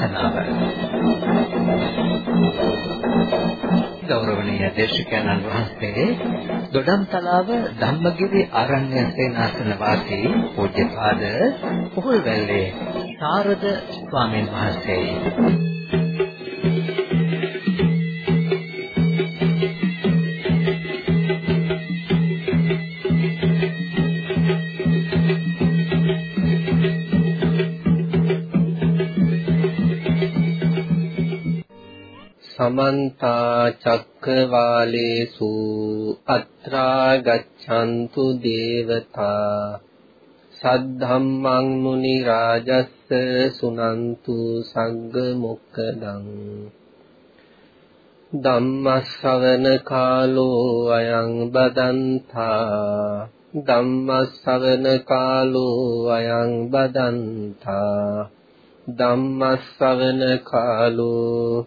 ධර්මානුශාසනාව ගෞරවනීය දේශකයන්න් වහන්සේ දොඩම්තලාව ධම්මගිරි ආරණ්‍ය සේනාසන වාසී පූජ්‍යපාද පොහොල්වැල්ලේ සාරද ස්වාමීන් වහන්සේ. සමන්ත චක්කවාලේසු අත්‍රා ගච්ඡන්තු දේවතා සද්ධම්මං මුනි රාජස්ස සුනන්තු සග්ග මොක්කදං ධම්මස්සවන කාලෝ අයං බදන්තා ධම්මස්සවන කාලෝ අයං බදන්තා ධම්මස්සවන කාලෝ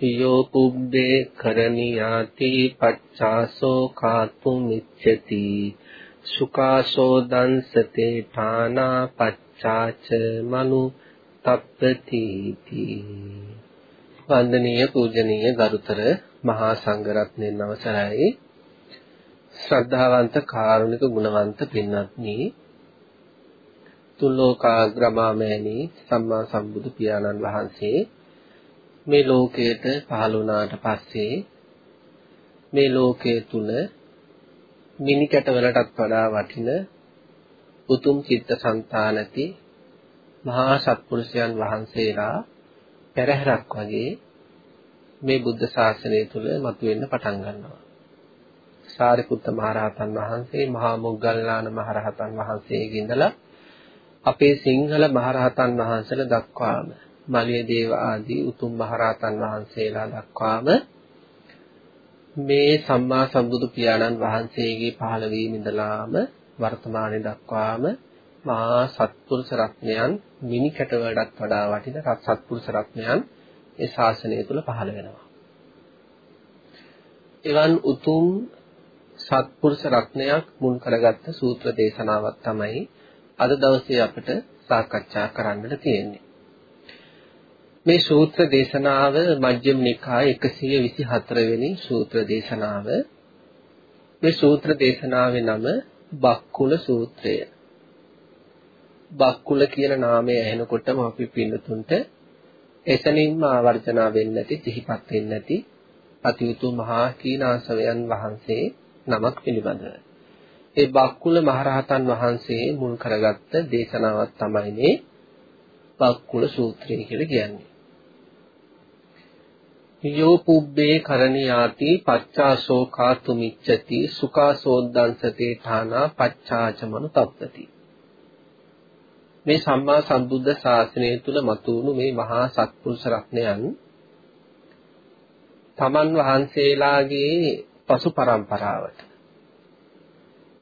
යෝ පුබ්බේ කරණියාති පච්චාසෝ කාතු මිච්ඡති සුඛාසෝ දංසතේ ඨානා පච්චාච මනු තප්පති වන්දනීය පූජනීය ගරුතර මහා සංඝරත්නයන් අවසරයි ශ්‍රද්ධාවන්ත කාරුණික ගුණවන්ත පින්වත්නි තුන් ලෝකාග්‍රමාමෑණී සම්මා සම්බුදු පියාණන් වහන්සේ මේ ලෝකයට පහළ වුණාට පස්සේ මේ ලෝකයේ තුල මිනි කැටවලටත් වඩා වටින උතුම් චිත්තසංතාන ඇති මහා සත්පුරුෂයන් වහන්සේලා පෙරහැරක් වගේ මේ බුද්ධ ශාසනය තුල මතුවෙන්න පටන් ගන්නවා. සාරිපුත්ත මහරහතන් වහන්සේ, මහා මොග්ගල්ලාන මහරහතන් වහන්සේගෙන් ඉඳලා අපේ සිංහල මහරහතන් වහන්සේලා දක්වාම මලිය දේව ආදී උතුම් මහරහතන් වහන්සේලා දක්වාම මේ සම්මා සම්බුදු පියාණන් වහන්සේගේ පහළ වීම ඉඳලාම වර්තමානයේ දක්වාම මහා සත්පුරුෂ රත්නයන් මිනි කැටවලටත් වඩා වටින සත්පුරුෂ රත්නයන් ඒ ශාසනය තුල පහළ වෙනවා. එවන් උතුම් සත්පුරුෂ රත්නයක් මුල් කරගත්ත සූත්‍ර දේශනාවක් තමයි අද දවසේ අපිට සාකච්ඡා කරන්නට තියෙන්නේ. මේ සූත්‍ර දේශනාව මජ්ක්‍ධිම නිකාය 124 වෙනි සූත්‍ර දේශනාව. මේ සූත්‍ර දේශනාවේ නම බක්කුල සූත්‍රය. බක්කුල කියන නාමය ඇහෙනකොටම අපි පින්නතුන්ට එතනින්ම ආවර්ජනා වෙන්නේ නැති සිහිපත් වෙන්නේ නැති අතිඋතු මහා කීනාසවයන් වහන්සේ නමක් පිළිබඳව. ඒ බක්කුල මහරහතන් වහන්සේ මුල් කරගත්ත දේශනාවක් තමයි මේ බක්කුල සූත්‍රය කියලා කියන්නේ. යෝ පුබ්බේ කරණියාති පච්චාසෝ කාතු මිච්ඡති සුඛාසෝද්දංසතේ ඨානා පච්චාචමනු තප්පති මේ සම්මා සම්බුද්ධ ශාසනය තුල මතුවුණු මේ මහා සත්පුරුෂ රත්නයන් තමන් වහන්සේලාගේ පසු පරම්පරාවට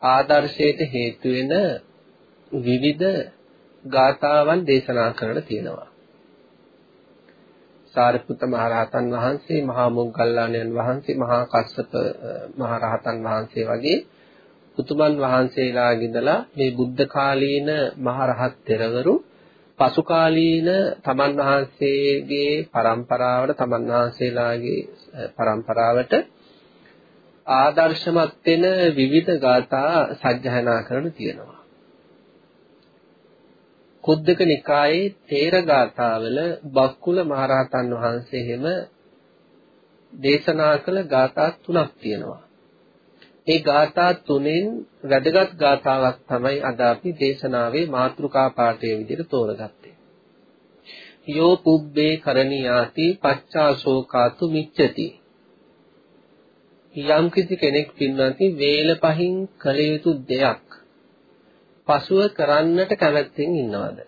ආදර්ශයට හේතු වෙන විවිධ ගාථාවන් දේශනා කරලා තියෙනවා. සාරිපුත්ත මහරහතන් වහන්සේ, මහා මොග්ගල්ලාණන් වහන්සේ, මහා කස්සප මහරහතන් වහන්සේ වගේ උතුමන් වහන්සේලාගේ ඉඳලා මේ බුද්ධ කාලීන මහරහත් තෙරවරු පසු කාලීන තමන් වහන්සේගේ પરම්පරාවට තමන් වහන්සේලාගේ પરම්පරාවට ආදර්ශමත් වෙන විවිධ ગાථා සජ්ජහනා කරන තියෙනවා. කුද්දක නිකායේ තේර ගාථාවල බක්කුල මහරහතන් වහන්සේ හැම දේශනා කළ ගාථා තුනක් තියෙනවා. ඒ ගාථා තුනෙන් වැදගත් ගාථාවක් තමයි අද අපි දේශනාවේ මාතෘකා පාඨයේ විදිහට තෝරගත්තේ. යෝ පුබ්බේ කරණියාති පච්චාශෝකාතු මිච්ඡති. යම් කිසි කෙනෙක් පින්වත්නි වේල පහින් කළ යුතු දෙයක් පසුව කරන්නට කැමැත්තෙන් ඉන්නවද?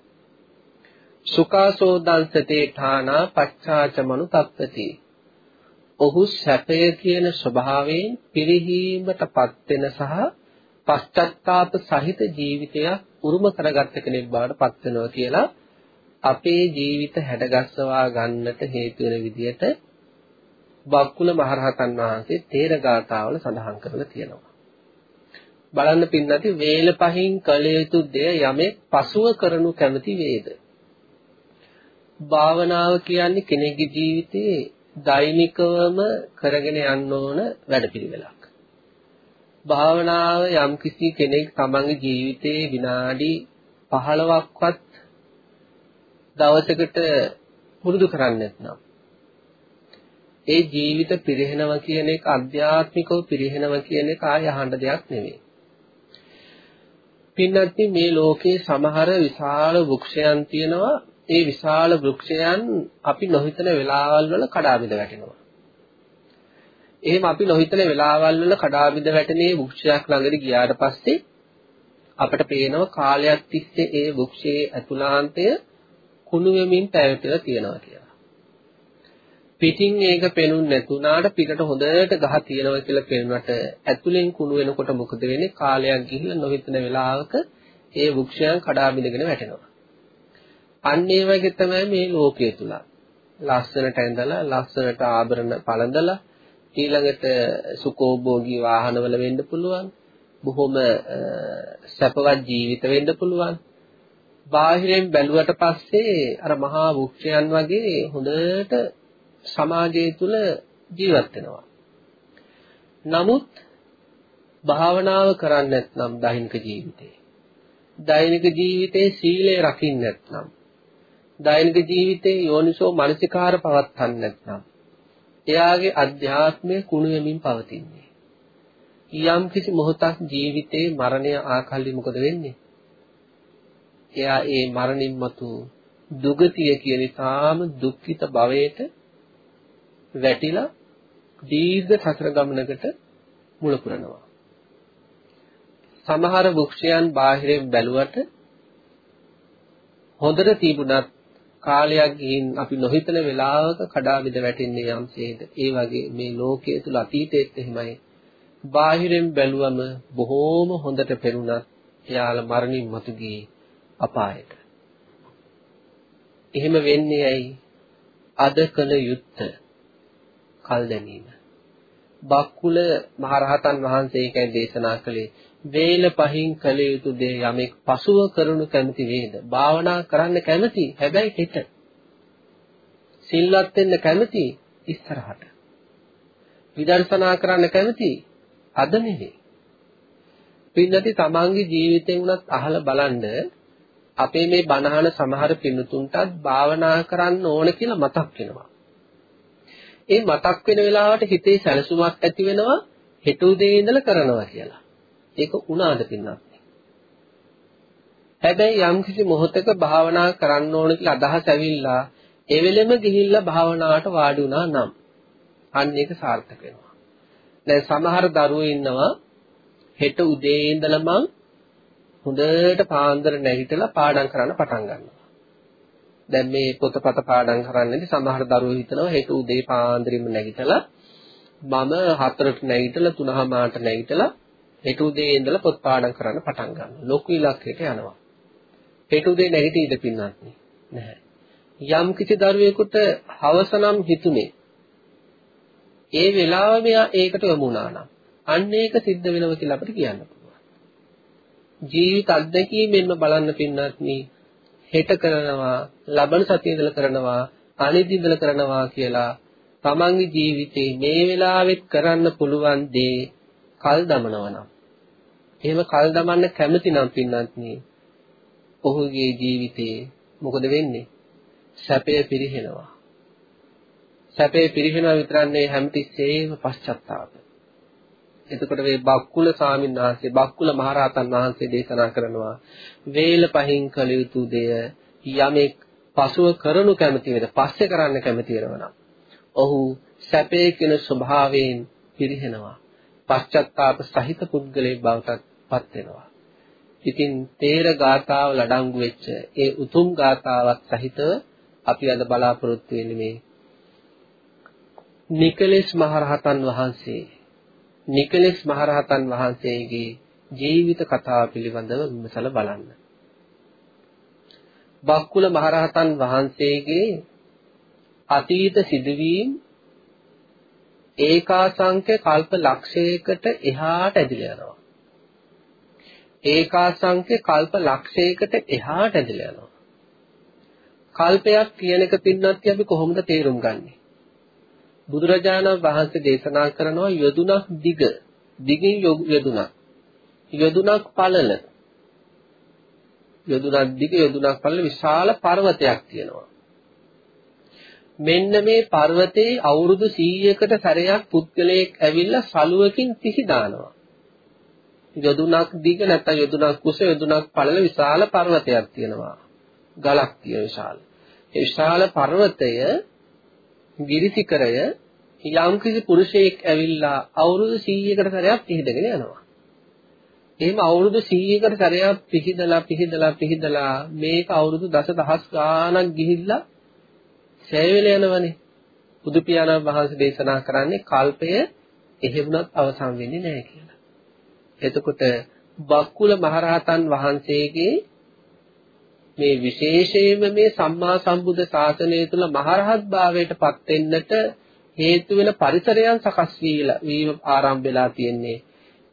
සුඛාසෝදංසතේ ඨානා පච්චාචමනු තප්පති. ඔහු සැපය කියන ස්වභාවයෙන් පිරිහීමටපත් වෙන සහ පශ්චත්තාප සහිත ජීවිතයක් උරුම කරගත්ත කෙනෙක් බවට පත් වෙනවා කියලා අපේ ජීවිත හැඩගස්සවා ගන්නට හේතු වෙන විදිහට බක්කුල මහරහතන් වහන්සේ තේර ගාථාවල සඳහන් කරලා තියෙනවා. බලන්න පින්නති වේල පහින් කළ යුතු දෙය යමෙක් පසුව කරනු කැමති වේද. භාවනාව කියන්නේ කෙනෙකුගේ ජීවිතයේ දෛනිකවම කරගෙන යන්න ඕන වැඩපිළිවෙලක්. භාවනාව යම්කිසි කෙනෙක් තමන්ගේ ජීවිතයේ විනාඩි 15ක්වත් දවසකට පුරුදු කරන්නේ නැත්නම් ඒ ජීවිත පිරිහෙනවා කියන එක අධ්‍යාත්මිකව පිරිහෙනවා කියන එක ආය අහන්න දෙයක් නෙවෙයි. පින්නත්නි මේ ලෝකේ සමහර විශාල වෘක්ෂයන් තියෙනවා. ඒ විශාල වෘක්ෂයන් අපි නොහිතන වෙලාවල් වල කඩා බිඳ වැටෙනවා. එහෙම අපි නොහිතන වෙලාවල් වල කඩා බිඳ වැටෙනේ වෘක්ෂයක් ළඟට ගියාට පස්සේ අපට පේනවා කාලයක් තිස්සේ ඒ වෘක්ෂයේ ඇතුළාන්තය කුණු වෙමින් පැවතිලා තියෙනවා කියලා. පිටින් ඒක පෙනුන්නේ නැතුණාට පිටට හොඳට ගහ තියෙනවා කියලා පේනවට ඇතුලෙන් කුණු වෙනකොට මොකද වෙන්නේ? කාලයක් ගිහිල්ලා නොහිතන වෙලාවක ඒ වෘක්ෂයන් කඩා බිඳගෙන වැටෙනවා. අන්න ඒ වගේ තමයි මේ ලෝකයේ තුල. ලස්සනට ඇඳලා, ලස්සනට ආභරණ පළඳලා, ඊළඟට සුකෝභෝගී වාහනවල වෙන්න පුළුවන්. බොහොම සැපවත් ජීවිත වෙන්න පුළුවන්. බාහිරෙන් බැලුවට පස්සේ අර මහා වෘක්ෂයන් වගේ හොඳට සමාජය තුල ජීවත් වෙනවා. නමුත් භාවනාව කරන්නේ නැත්නම් දෛනික ජීවිතේ. දෛනික ජීවිතේ සීලය රකින්න නැත්නම් දෛනික ජීවිතේ යෝනිසෝ මනසිකාර පවත්න්නේ නැත්නම් එයාගේ අධ්‍යාත්මය කුණු වෙමින් පවතින්නේ. යම් කිසි මොහොතක් ජීවිතේ මරණය ආකල්ලි මොකද වෙන්නේ? එයා ඒ මරණින් මතු දුගතිය කියන තාම දුක්ඛිත භවයට වැටිලා දීර්ඝ සසර ගමනකට මුල පුරනවා. සමහර වෘක්ෂයන් බාහිරින් බැලුවට හොඳට තිබුණත් කාලයක් ගිහින් අපි නොහිතන වෙලාවක කඩා බිඳ වැටෙන්නේ යම්සේද ඒ වගේ මේ ලෝකයේ තුල අතීතයේත් එහෙමයි. බාහිරින් බැලුවම බොහෝම හොඳට පෙනුණත් එයාලා මරණින් මතු ගියේ අපායට. එහෙම වෙන්නේ ඇයි? අද කල යුත්තේ කල් දැමීම. බක්කුල මහරහතන් වහන්සේ ඒකයි දේශනා කළේ වේල පහින් කළ යුතු දේ යමෙක් පසුව කරනු කැමති වේද? භාවනා කරන්න කැමති හැබැයි හෙට. සිල්වත් වෙන්න කැමති ඉස්සරහට. විදර්ශනා කරන්න කැමති අද නෙවෙයි. පින්නති තමන්ගේ ජීවිතෙන් උනත් අහලා බලන්න අපේ මේ බණහන සමහර පින්නතුන්ටත් භාවනා කරන්න ඕන කියලා මතක් වෙනවා. ඒ මතක් වෙන වෙලාවට හිතේ සැලසුමක් ඇති වෙනවා හෙට උදේ ඉඳලා කරනවා කියලා. ඒක උනාද පින්නත්. හැබැයි යම්කිසි මොහොතක භාවනා කරන්න ඕන කියලා අදහස් ඇවිල්ලා ඒ වෙලෙම ගිහිල්ලා භාවනාවට වාඩි වුණා නම් අන්න ඒක සාර්ථක වෙනවා. දැන් සමහර දරුවෝ ඉන්නවා හෙට උදේ ඉඳලා මං හොඳට පාන්දර නැගිටලා පාඩම් කරන්න පටන් ගන්නවා. දැන් මේ පොතපත පාඩම් කරන්නේදී සමහර දරුවෝ හිතනවා හෙට උදේ පාන්දරින්ම නැගිටලා මම හතරට නැගිටලා තුනමාරට නැගිටලා හෙට උදේ ඉඳලා පොත් පාඩම් කරන්න පටන් ගන්නවා. ලොකු ඉලක්කයකට යනවා. හෙට උදේ නැගිටීද පින්නත් නැහැ. යම් කිසි දරුවෙකුට හවසනම් හිතුනේ ඒ වෙලාව මෙයා ඒකට යොමු වුණා නම් අන්න ඒක සිද්ධ වෙනවා කියලා අපිට කියන්න පුළුවන්. ජීවිත අත්දැකීමෙන්ම බලන්න පින්නත් හෙට කරනවා ලබන සතියේ ඉඳලා කරනවා අනිද්දා ඉඳලා කරනවා කියලා තමන්ගේ ජීවිතේ මේ වෙලාවෙත් කරන්න පුළුවන් දේ කල් දමනවා නම්. එහෙම කල් දමන්න කැමති නම් පින්නත්නි ඔහුගේ ජීවිතේ මොකද වෙන්නේ? සැපය පිරිහෙනවා. සැපේ පිරිහෙනවා විතරක් නෙවෙයි හැමතිස්සෙම පශ්චත්තාප. එතකොට මේ බක්කුල ස්වාමීන් වහන්සේ බක්කුල මහරහතන් වහන්සේ දේශනා කරනවා වේල පහින් කළ යුතු දෙය යමෙක් පසුව කරනු කැමති වේද පස්සේ කරන්න කැමති වෙනවා. ඔහු සැපේ කියන ස්වභාවයෙන් පිරිහෙනවා. පශ්චත්තාප සහිත පුද්ගලයෙක් බවට පත් වෙනවා. ඉතින් තේර ගාථාව ලඩංගු වෙච්ච ඒ උතුම් ගාථාවත් සහිතව අපි අද බලාපොරොත්තු වෙන්නේ මේ නිකලෙස් මහරහතන් වහන්සේ නිකලෙස් මහරහතන් වහන්සේගේ ජීවිත කතාව පිළිබඳව විමසලා බලන්න. බක්කුල මහරහතන් වහන්සේගේ අතීත සිදුවීම් ඒකාසංඛ්‍ය කල්ප ලක්ෂයකට එහාට ඇදිලා යනවා. ඒකාසංඛ්‍ය කල්ප ලක්ෂයකට එහාට ඇදිලා යනවා. කල්පයක් කියන එක පින්නත් අපි කොහොමද තේරුම් ගන්නෙ? බුදුරජාණන් වහන්සේ දේශනා කරනවා යදුනක් දිග. දිගින් යදුනක්. යදුනක් පළල. යදුනක් දිග යදුනක් පළල විශාල පර්වතයක් තියෙනවා. මෙන්න මේ පර්වතේ අවුරුදු 100කට සැරයක් පුද්ගලයෙක් ඇවිල්ලා සලුවකින් තිසි දානවා. යදුනක් දිග නැත්නම් යදුනක් කුස යදුනක් පළල විශාල පර්වතයක් තියෙනවා. ගලක් තියෙන විශාල. ඒ විශාල පර්වතය ගිරිසිකරය යම්කිසි පුරුෂයෙක් ඇවිල්ලා අවුරුදු 100කට සැරයක් පිහිදගෙන යනවා. එහෙම අවුරුදු 100කට සැරයක් පිහිදලා පිහිදලා පිහිදලා මේක අවුරුදු දසදහස් ගාණක් ගිහිල්ලා සෑවෙල යනවනේ. බුදු පියාණන් වහන්සේ දේශනා කරන්නේ කල්පය එහෙමුණත් අවසන් වෙන්නේ නැහැ කියලා. එතකොට බක්කුල මහරහතන් වහන්සේගේ මේ විශේෂයෙන්ම මේ සම්මා සම්බුද්ධ ශාසනය තුළ මහරහත් භාවයට පත් වෙන්නට හේතු වෙන පරිසරයන් සකස් වීම ආරම්භ වෙලා තියෙන්නේ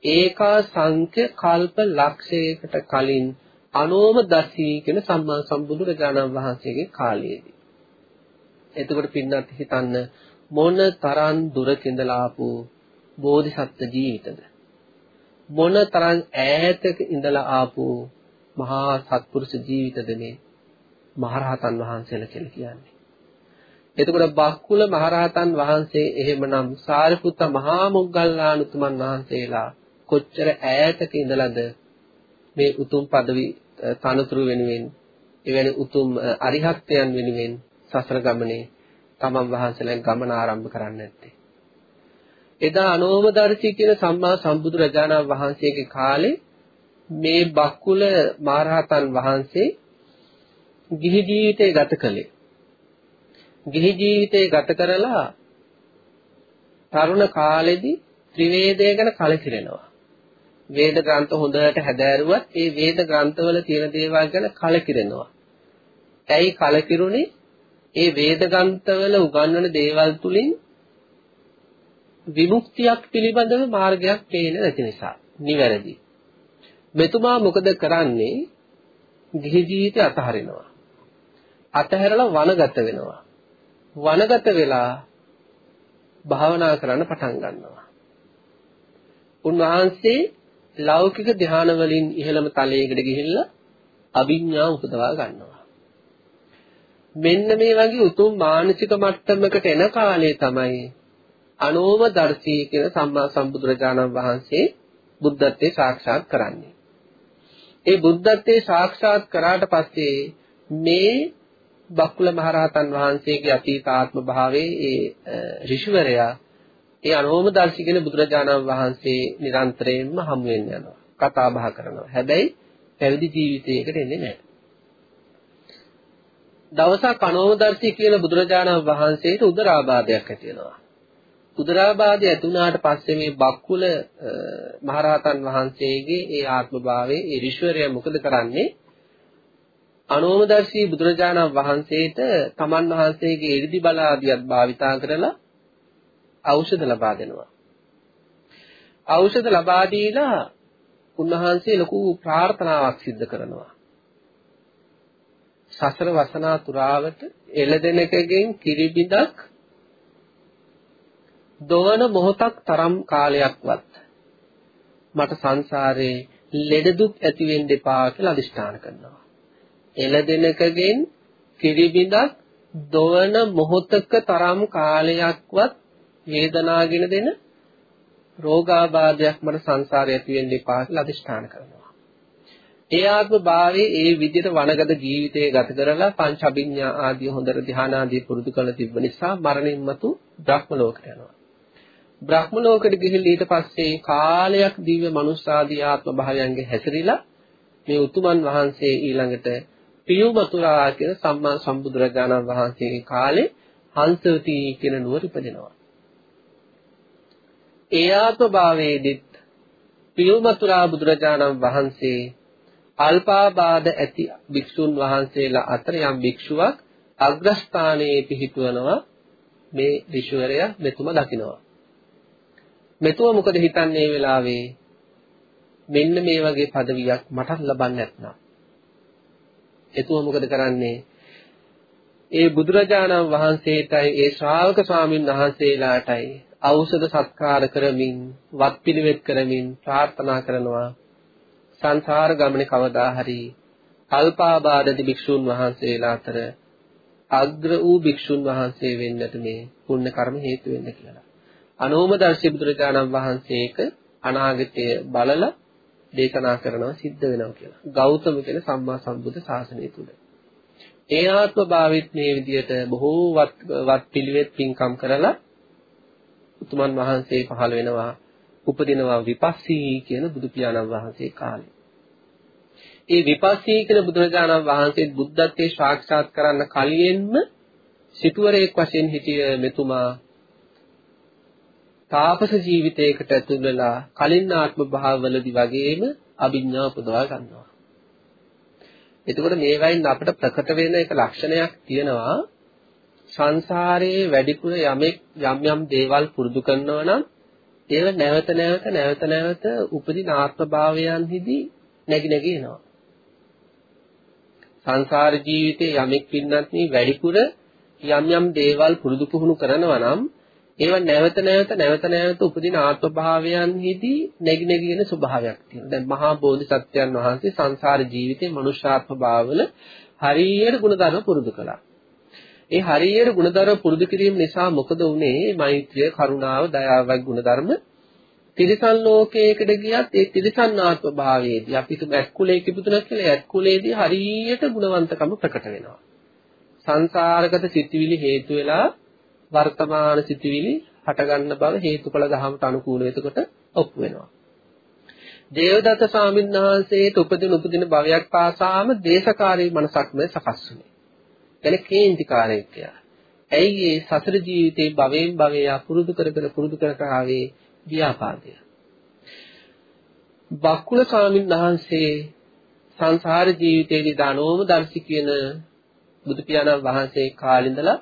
ඒකා සංඛ්‍ය කල්ප ලක්ෂයකට කලින් අනෝම දස්සී කියන සම්මා සම්බුදුරජාණන් වහන්සේගේ කාලයේදී. එතකොට පින්නත් හිතන්න මොන තරම් දුරක ඉඳලා ආපු බෝධිසත්ව ජීවිතද මොන තරම් ඈතක ඉඳලා ආපු මහා සත්පුරුෂ ජීවිතද මේ මහරහතන් වහන්සේලා කියලා කියන්නේ. එතකොට බක්කුල මහරහතන් වහන්සේ එහෙමනම් සාරිපුත්ත මහා මොග්ගල්ලානුතුමන් වහන්සේලා කොච්චර ඈතක ඉඳලාද මේ උතුම් পদවි තනතුරු වෙනුවෙන් එවැනි උතුම් අරිහත්යන් වෙනුවෙන් සසර ගමනේ තමන් වහන්සේලා ගමන ආරම්භ කරන්න නැත්තේ. එදා අනෝමදර්ශී කියන සම්මා සම්බුදු රජාණන් වහන්සේගේ කාලේ මේ බක්කුල මහරහතන් වහන්සේ ගිහි ජීවිතය ගත කළේ. ගිහි ජීවිතය ගත කරලා තරුණ කාලෙදී ත්‍රිවේදය ගැන කලකිරෙනවා. වේද ග්‍රන්ථ හොඳට හැදෑරුවත් ඒ වේද ග්‍රන්ථවල තියෙන දේවල් ගැන කලකිරෙනවා. ඇයි කලකිරුනේ? ඒ වේද ග්‍රන්ථවල උගන්වන දේවල් තුලින් විමුක්තියක් පිළිබඳව මාර්ගයක් පේන්නේ නැති නිසා. නිවැරදි. මෙතුමා මොකද කරන්නේ? ගිහි ජීවිතය අතහරිනවා. අතහැරලා වනගත වෙනවා. වනගත වෙලා භාවනා කරන්න පටන් ගන්නවා. උන්වහන්සේ ලෞකික ධාන වලින් ඉහළම තලයකට ගිහිල්ලා අභිඥා උපදවා ගන්නවා. මෙන්න මේ වගේ උතුම් මානසික මට්ටමකට එන කාලේ තමයි අනෝම දර්ශී කියන සම්මා සම්බුදුරජාණන් වහන්සේ බුද්ධත්වයේ සාක්ෂාත් කරන්නේ. ඒ බුද්ධත්වයේ සාක්ෂාත් කරාට පස්සේ මේ බක්කුල මහරහතන් වහන්සේගේ අතීතාත්ම භාවයේ ඒ ඍෂිවරයා ඒ අනෝමදර්ශී කියන බුදුරජාණන් වහන්සේ නිරන්තරයෙන්ම හමු වෙන්න යනවා. කතා බහ කරනවා. හැබැයි පැවිදි ජීවිතයකට එන්නේ නැහැ. දවසක් අනෝමදර්ශී කියන බුදුරජාණන් වහන්සේට උදරාබාධයක් ඇති වෙනවා. උදරාබාධය ඇති වුණාට පස්සේ මේ බක්කුල මහරහතන් වහන්සේගේ ඒ ආත්මභාවයේ ඒ ඍෂිවරයා මොකද කරන්නේ? අනෝමදර්ශී බුදුරජාණන් වහන්සේට තමන් වහන්සේගේ 이르දි බල ආදියත් භාවිතා කරලා ඖෂධ ලබා දෙනවා. ඖෂධ ලබා දීලා උන්වහන්සේ ලොකු ප්‍රාර්ථනාවක් සිද්ධ කරනවා. සසර වසනා තුරාවට එළදෙනකගෙන් කිරිබිදක් දොවන මොහොතක් තරම් කාලයක්වත් මට සංසාරේ ලෙඩ දුක් ඇති වෙන්න එපා කියලා අදිෂ්ඨාන කරනවා. එළදෙනකගෙන් කිරිබිඳක් දොවන මොහොතක තරම් කාලයක්වත් වේදනාගෙන දෙන රෝගාබාධයක් මට සංසාරේ ඇති වෙන්න එපා කියලා අදිෂ්ඨාන කරනවා. ඒ ආත්ම භාවයේ ඒ විදිහට වනගත ජීවිතය ගත කරලා පංච අභිඥා ආදී හොඳට ධ්‍යාන ආදී පුරුදු කරලා තිබ්බ නිසා මරණින් මතු බ්‍රහ්ම ලෝකයට යනවා. බ්‍රහ්ම ලෝකෙට ගිහිල්ලා ඊට පස්සේ කාලයක් දිව්‍ය මනුස්සාදී ආත්ම භාවයන්ගේ හැසිරීලා මේ උතුමන් වහන්සේ ඊළඟට පියුමතුරා කියන සම්මා සම්බුදුරජාණන් වහන්සේගේ කාලේ හංසවති කියන නුවර ඉපදෙනවා. ඒ ආත්ම භාවයේදීත් පියුමතුරා බුදුරජාණන් වහන්සේ අල්පාබාධ ඇති භික්ෂුන් වහන්සේලා අතර යම් භික්ෂුවක් අග්‍රස්ථානයේ පිහිටවනවා මේ ඍෂිවරයා මෙතුම දකිනවා. මෙතුම මොකද හිතන්නේ මේ වෙලාවේ මෙන්න මේ වගේ পদවියක් මටත් ලබන්න නැත්නම්. එතුම මොකද කරන්නේ? ඒ බුදුරජාණන් වහන්සේටයි ඒ ශ්‍රාවක ස්වාමින් වහන්සේලාටයි ඖෂධ සත්කාර කරමින් වත් පිළිවෙත් කරමින් ප්‍රාර්ථනා කරනවා සංසාර ගමනේ කවදා හරි අල්පාබාධති භික්ෂුන් වහන්සේලා අතර අග්‍ර වූ භික්ෂුන් වහන්සේ වෙන්නට මේ පුණ්‍ය කර්ම හේතු වෙන්න කියලා. අනෝමදර්ශී බුදුරජාණන් වහන්සේක අනාගතය බලලා දේශනා කරනවා සිද්ධ වෙනවා කියලා. ගෞතම කියන සම්මා සම්බුද්ධ ශාසනය තුල. ඒ ආත්ම භාවිත මේ විදියට බොහෝ වත් පිළිවෙත් පින්කම් කරලා උතුමන් වහන්සේ පහළ වෙනවා උපදිනවා විපස්සී කියන බුදු පියාණන් වහන්සේ කාලේ. ඒ විපස්සී කියන බුදුරජාණන් වහන්සේ බුද්ධත්වයේ සාක්ෂාත් කරන්න කලින්ම සිටුවරයෙක් වශයෙන් හිටිය මෙතුමා තාපස ජීවිතයකට ඇතුල් වෙලා කලින් ආත්ම භාවවලදී වගේම අභිඥා උපදවා ගන්නවා. එතකොට මේ වයින් අපිට ප්‍රකට වෙන එක ලක්ෂණයක් තියෙනවා සංසාරයේ වැඩිපුර යමෙක් යම් යම් දේවල් පුරුදු කරනවා නම් ඒව නැවත නැවත නැවත නැවත උපදින ආත්ම භාවයන්හිදී නැగి නැగి එනවා. සංසාර ජීවිතේ යමෙක් පින්නත් වැඩිපුර යම් යම් දේවල් පුරුදු පුහුණු කරනවා නම් ඒව නැවත නැවත නැවත නැවත උපදින ආත්ම භාවයන්හිදී නැగి නැగిන ස්වභාවයක් තියෙනවා. දැන් මහා බෝධිසත්වයන් වහන්සේ සංසාර ජීවිතේ මනුෂ්‍යාත්ම භාවවල හරියට ಗುಣධර්ම පුරුදු කළා. ඒ හරියට ಗುಣධර්ම පුරුදු කිරීම නිසා මොකද වුනේ? මෛත්‍රිය, කරුණාව, දයාව වගේ ಗುಣධර්ම තිරිසන් ලෝකයකට ගියත් ඒ තිරිසන් ආත්ම භාවයේදී අපි තුම ඇක්කුලේ කිපුතුනක් කියලා ඇක්කුලේදී හරියට ගුණවන්තකම ප්‍රකට වෙනවා. සංසාරගත සිතිවිලි හේතු වෙලා වර්තමාන සිතිවිලි හටගන්න බව හේතුඵල ධහමට අනුකූලව එතකොට ඔප්පු වෙනවා. දේවදත්ත ස්වාමීන් වහන්සේට උපදින උපදින භවයක් පාසාම දේශකාරී මනසක්ම සකස් වුණේ. කියන්නේ කේන්තිකාරයෙක් කියලා. ඇයි ඒ සසර ජීවිතේ භවෙන් භවය පුරුදු කර කර පුරුදු කර කර ආවේ ව්‍යාපාදය. බක්කුල ස්වාමීන් වහන්සේ සංසාර ජීවිතයේදී දනෝම දර්ශි කියන බුදු පියාණන් වහන්සේ කාලින්දලා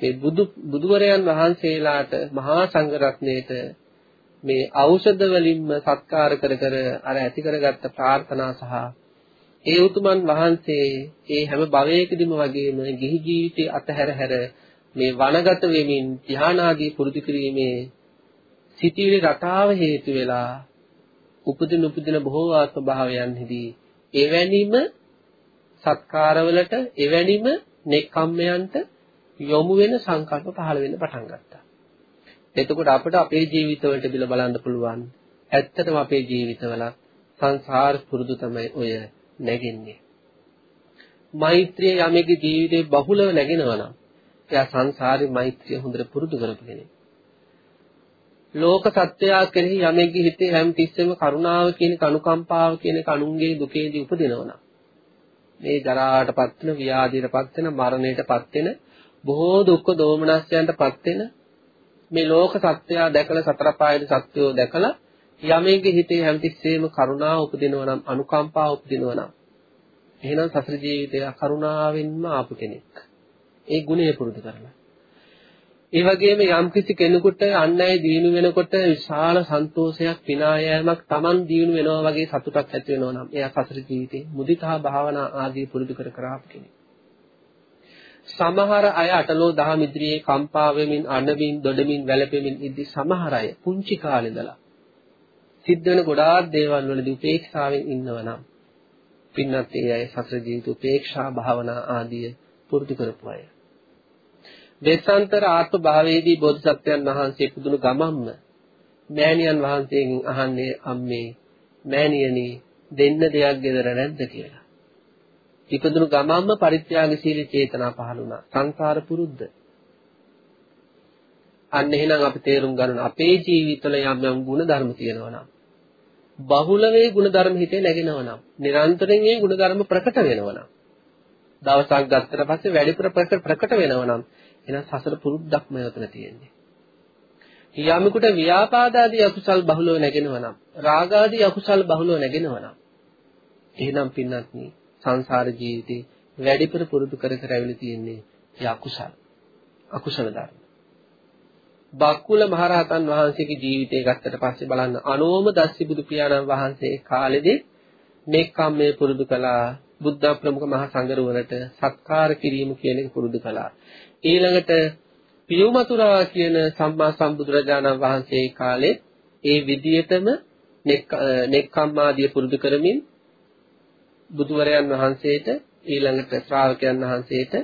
මේ බුදු බුදුවරයන් වහන්සේලාට මහා සංඝරත්නයේට මේ ඖෂධ වලින්ම සත්කාර කර කර අර ඇති කරගත්ත ප්‍රාර්ථනා සහ ඒ උතුමන් වහන්සේ ඒ හැම භවයකදීම වගේම ගිහි ජීවිතයේ අතහැර හැර මේ වනගත වෙමින් ධානාදී පුරුදු කිරීමේ සිටිවිලි රටාව හේතු වෙලා උපදින උපදින බොහෝ ආත්ම භාවයන්හිදී එවැනිම සත්කාරවලට එවැනිම නෙක්ඛම්මයන්ට යොමු වෙන සංකල්ප පහළ වෙන්න පටන් ගත්තා. එතකොට අපිට අපේ ජීවිතවලට බිල බලන්න පුළුවන්. ඇත්තටම අපේ ජීවිතවල සංසාර පුරුදු තමයි ඔය නැගෙන්නේ. මෛත්‍රිය යමෙකුගේ ජීවිතේ බහුලව නැගෙනවා නම් එයා සංසාරේ මෛත්‍රිය හොඳට පුරුදු කරපු කෙනෙක්. ලෝක සත්‍යය කෙරෙහි යමෙකුගේ හිතේ හැම තිස්සෙම කරුණාව කියන කනුකම්පාව කියන කණුන්ගේ දුකේදී උපදිනවා නම් මේ ජරාටපත් වෙන ව්‍යාධියටපත් වෙන මරණයටපත් වෙන බොහෝ දුක්ඛ දෝමනස්යන්ටපත් වෙන මේ ලෝක සත්‍යය දැකලා සතර පායද සත්‍යෝ දැකලා යමෙකුගේ හිතේ හැමතිස්සෙම කරුණාව උපදිනවා නම් අනුකම්පාව උපදිනවා නම් එහෙනම් සතර ජීවිතය කරුණාවෙන්ම ආපු කෙනෙක්. ඒ ගුණය පුරුදු කරලා. ඒ වගේම යම්කිසි කෙනෙකුට අන් අය දිනු වෙනකොට විශාල සන්තෝෂයක් විනායමක් Taman දිනු වෙනවා වගේ සතුටක් ඇති වෙනවා නම් එයා සතර ජීවිතේ මුදිතා භාවනා ආදී පුරුදු කර කර ආපු කෙනෙක්. සමහර අය අටලෝ දහම් ඉදිරියේ කම්පා වෙමින් අනමින් දොඩමින් වැළපෙමින් ඉදි සමහර අය පුංචි කාලේ ඉඳලා සිද්ධ වෙන ගොඩාක් දේවල් වලදී උපේක්ෂාවෙන් ඉන්නවනම් පින්නත් ඒ අය සසර ජීවිත උපේක්ෂා භාවනා ආදිය පුරුදු කරපු අය. දේශාන්තර ආත්ම භාවයේදී බෝධිසත්වයන් වහන්සේ පුදුණු ගමම්ම මෑණියන් වහන්සේගෙන් අහන්නේ අම්මේ මෑණියනි දෙන්න දෙයක් ගෙදර නැද්ද කියලා. ඉපදුණු ගමන්ම පරිත්‍යාගශීලී චේතනා පහළ වුණා. සංසාර පුරුද්ද. අන්න එහෙනම් අපි තේරුම් ගන්න අපේ ජීවිතවල යම් යම් ගුණ ධර්ම තියෙනවා නම් බහුල වේ ගුණ ධර්ම හිතේ නැගෙනවා නම් නිරන්තරයෙන් මේ ගුණ ධර්ම ප්‍රකට වෙනවා නම් දවසක් ගතට පස්සේ වැඩිපුර ප්‍රකට වෙනවා නම් එහෙනම් සසර පුරුද්දක්ම යතන තියෙන්නේ. යමෙකුට ව්‍යාපාදාදී අකුසල් බහුලව නැගෙනවා නම් රාගාදී අකුසල් බහුලව නැගෙනවා නම් එහෙනම් පින්වත්නි සංසාර ජීවිතේ වැඩිපුර පුරුදු කර කර ඇවිල්ලා තියෙන්නේ ඒ අකුසල්. අකුසල ධර්ම. බක්කුල මහරහතන් වහන්සේගේ ජීවිතය ගත්තට පස්සේ බලන්න අනෝම දස්සි බුදු පියාණන් වහන්සේ කාලෙදී නෙක්ඛම්මයේ පුරුදු කළා බුද්ධ ප්‍රමුඛ මහ සංඝරුවනට සත්කාර කිරීම කියන එක පුරුදු කළා. ඊළඟට පියුමතුරා කියන සම්මා සම්බුදුරජාණන් වහන්සේ කාලේ ඒ විදියටම නෙක්ඛම්මාදිය පුරුදු කරමින් බුදුවරයන් වහන්සේට ඊළඟට ශ්‍රාවකයන් වහන්සේට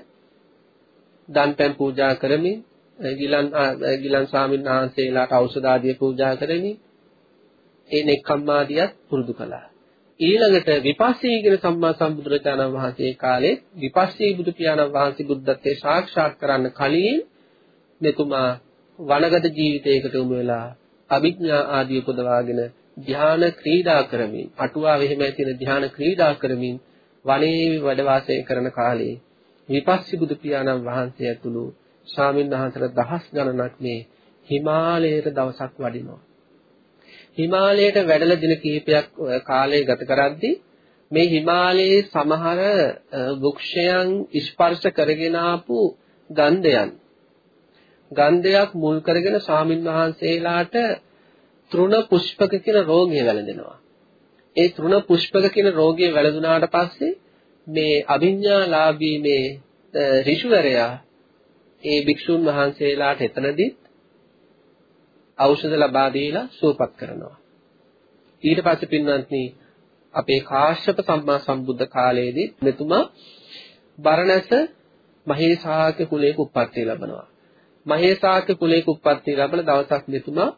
දන් පැන් පූජා කරමින් ගිලන් ගිලන් ස්වාමීන් වහන්සේලාට ඖෂධ ආදිය පූජා කරමින් ඒ නෙක්ඛම්මාදියත් පුරුදු කළා. ඊළඟට විපස්සී කියන සම්මා සම්බුදුරජාණන් වහන්සේ කාලේ විපස්සී බුදු පියාණන් වහන්සේ බුද්ධත්වයේ සාක්ෂාත් කරන්න කලින් මෙතුමා වනගත ජීවිතයකට උමු වෙලා අභිඥා ආදී උපදවාගෙන ධ්‍යාන ක්‍රීඩා කරමින් අටුවා වෙහෙම තියෙන ධ්‍යාන ක්‍රීඩා කරමින් වනයේ වැඩ වාසය කරන කාලේ විපස්සී බුදු පියාණන් වහන්සේ ඇතුළු ස්වාමීන් වහන්සේලා දහස් ගණනක් මේ හිමාලයට දවසක් වඩිනවා. හිමාලයට වැඩලා දින කිහිපයක් කාලය ගත කරද්දී මේ හිමාලයේ සමහර වෘක්ෂයන් ස්පර්ශ කරගෙන ආපු ගන්ධයන් ගන්ධයක් මුල් කරගෙන ස්වාමින් වහන්සේලාට තෘණ පුෂ්පක කියන රෝගය වැළඳෙනවා. ඒ තෘණ පුෂ්පක කියන රෝගය වැළඳුනාට පස්සේ මේ අභිඥාලාභී මේ ඍෂිවරයා ඒ භික්ෂුන් වහන්සේලාට එතනදිත් ඖෂධ ලබා දීලා සුවපත් කරනවා. ඊට පස්සේ පින්වත්නි අපේ කාශ්‍යප සම්මා සම්බුද්ධ කාලයේදී මෙතුමා බරණැස මහේසාක කුලයක උප්පත්ති ලැබනවා. මහේසාක කුලයක උප්පත්ති ලැබන දවසක් මෙතුමා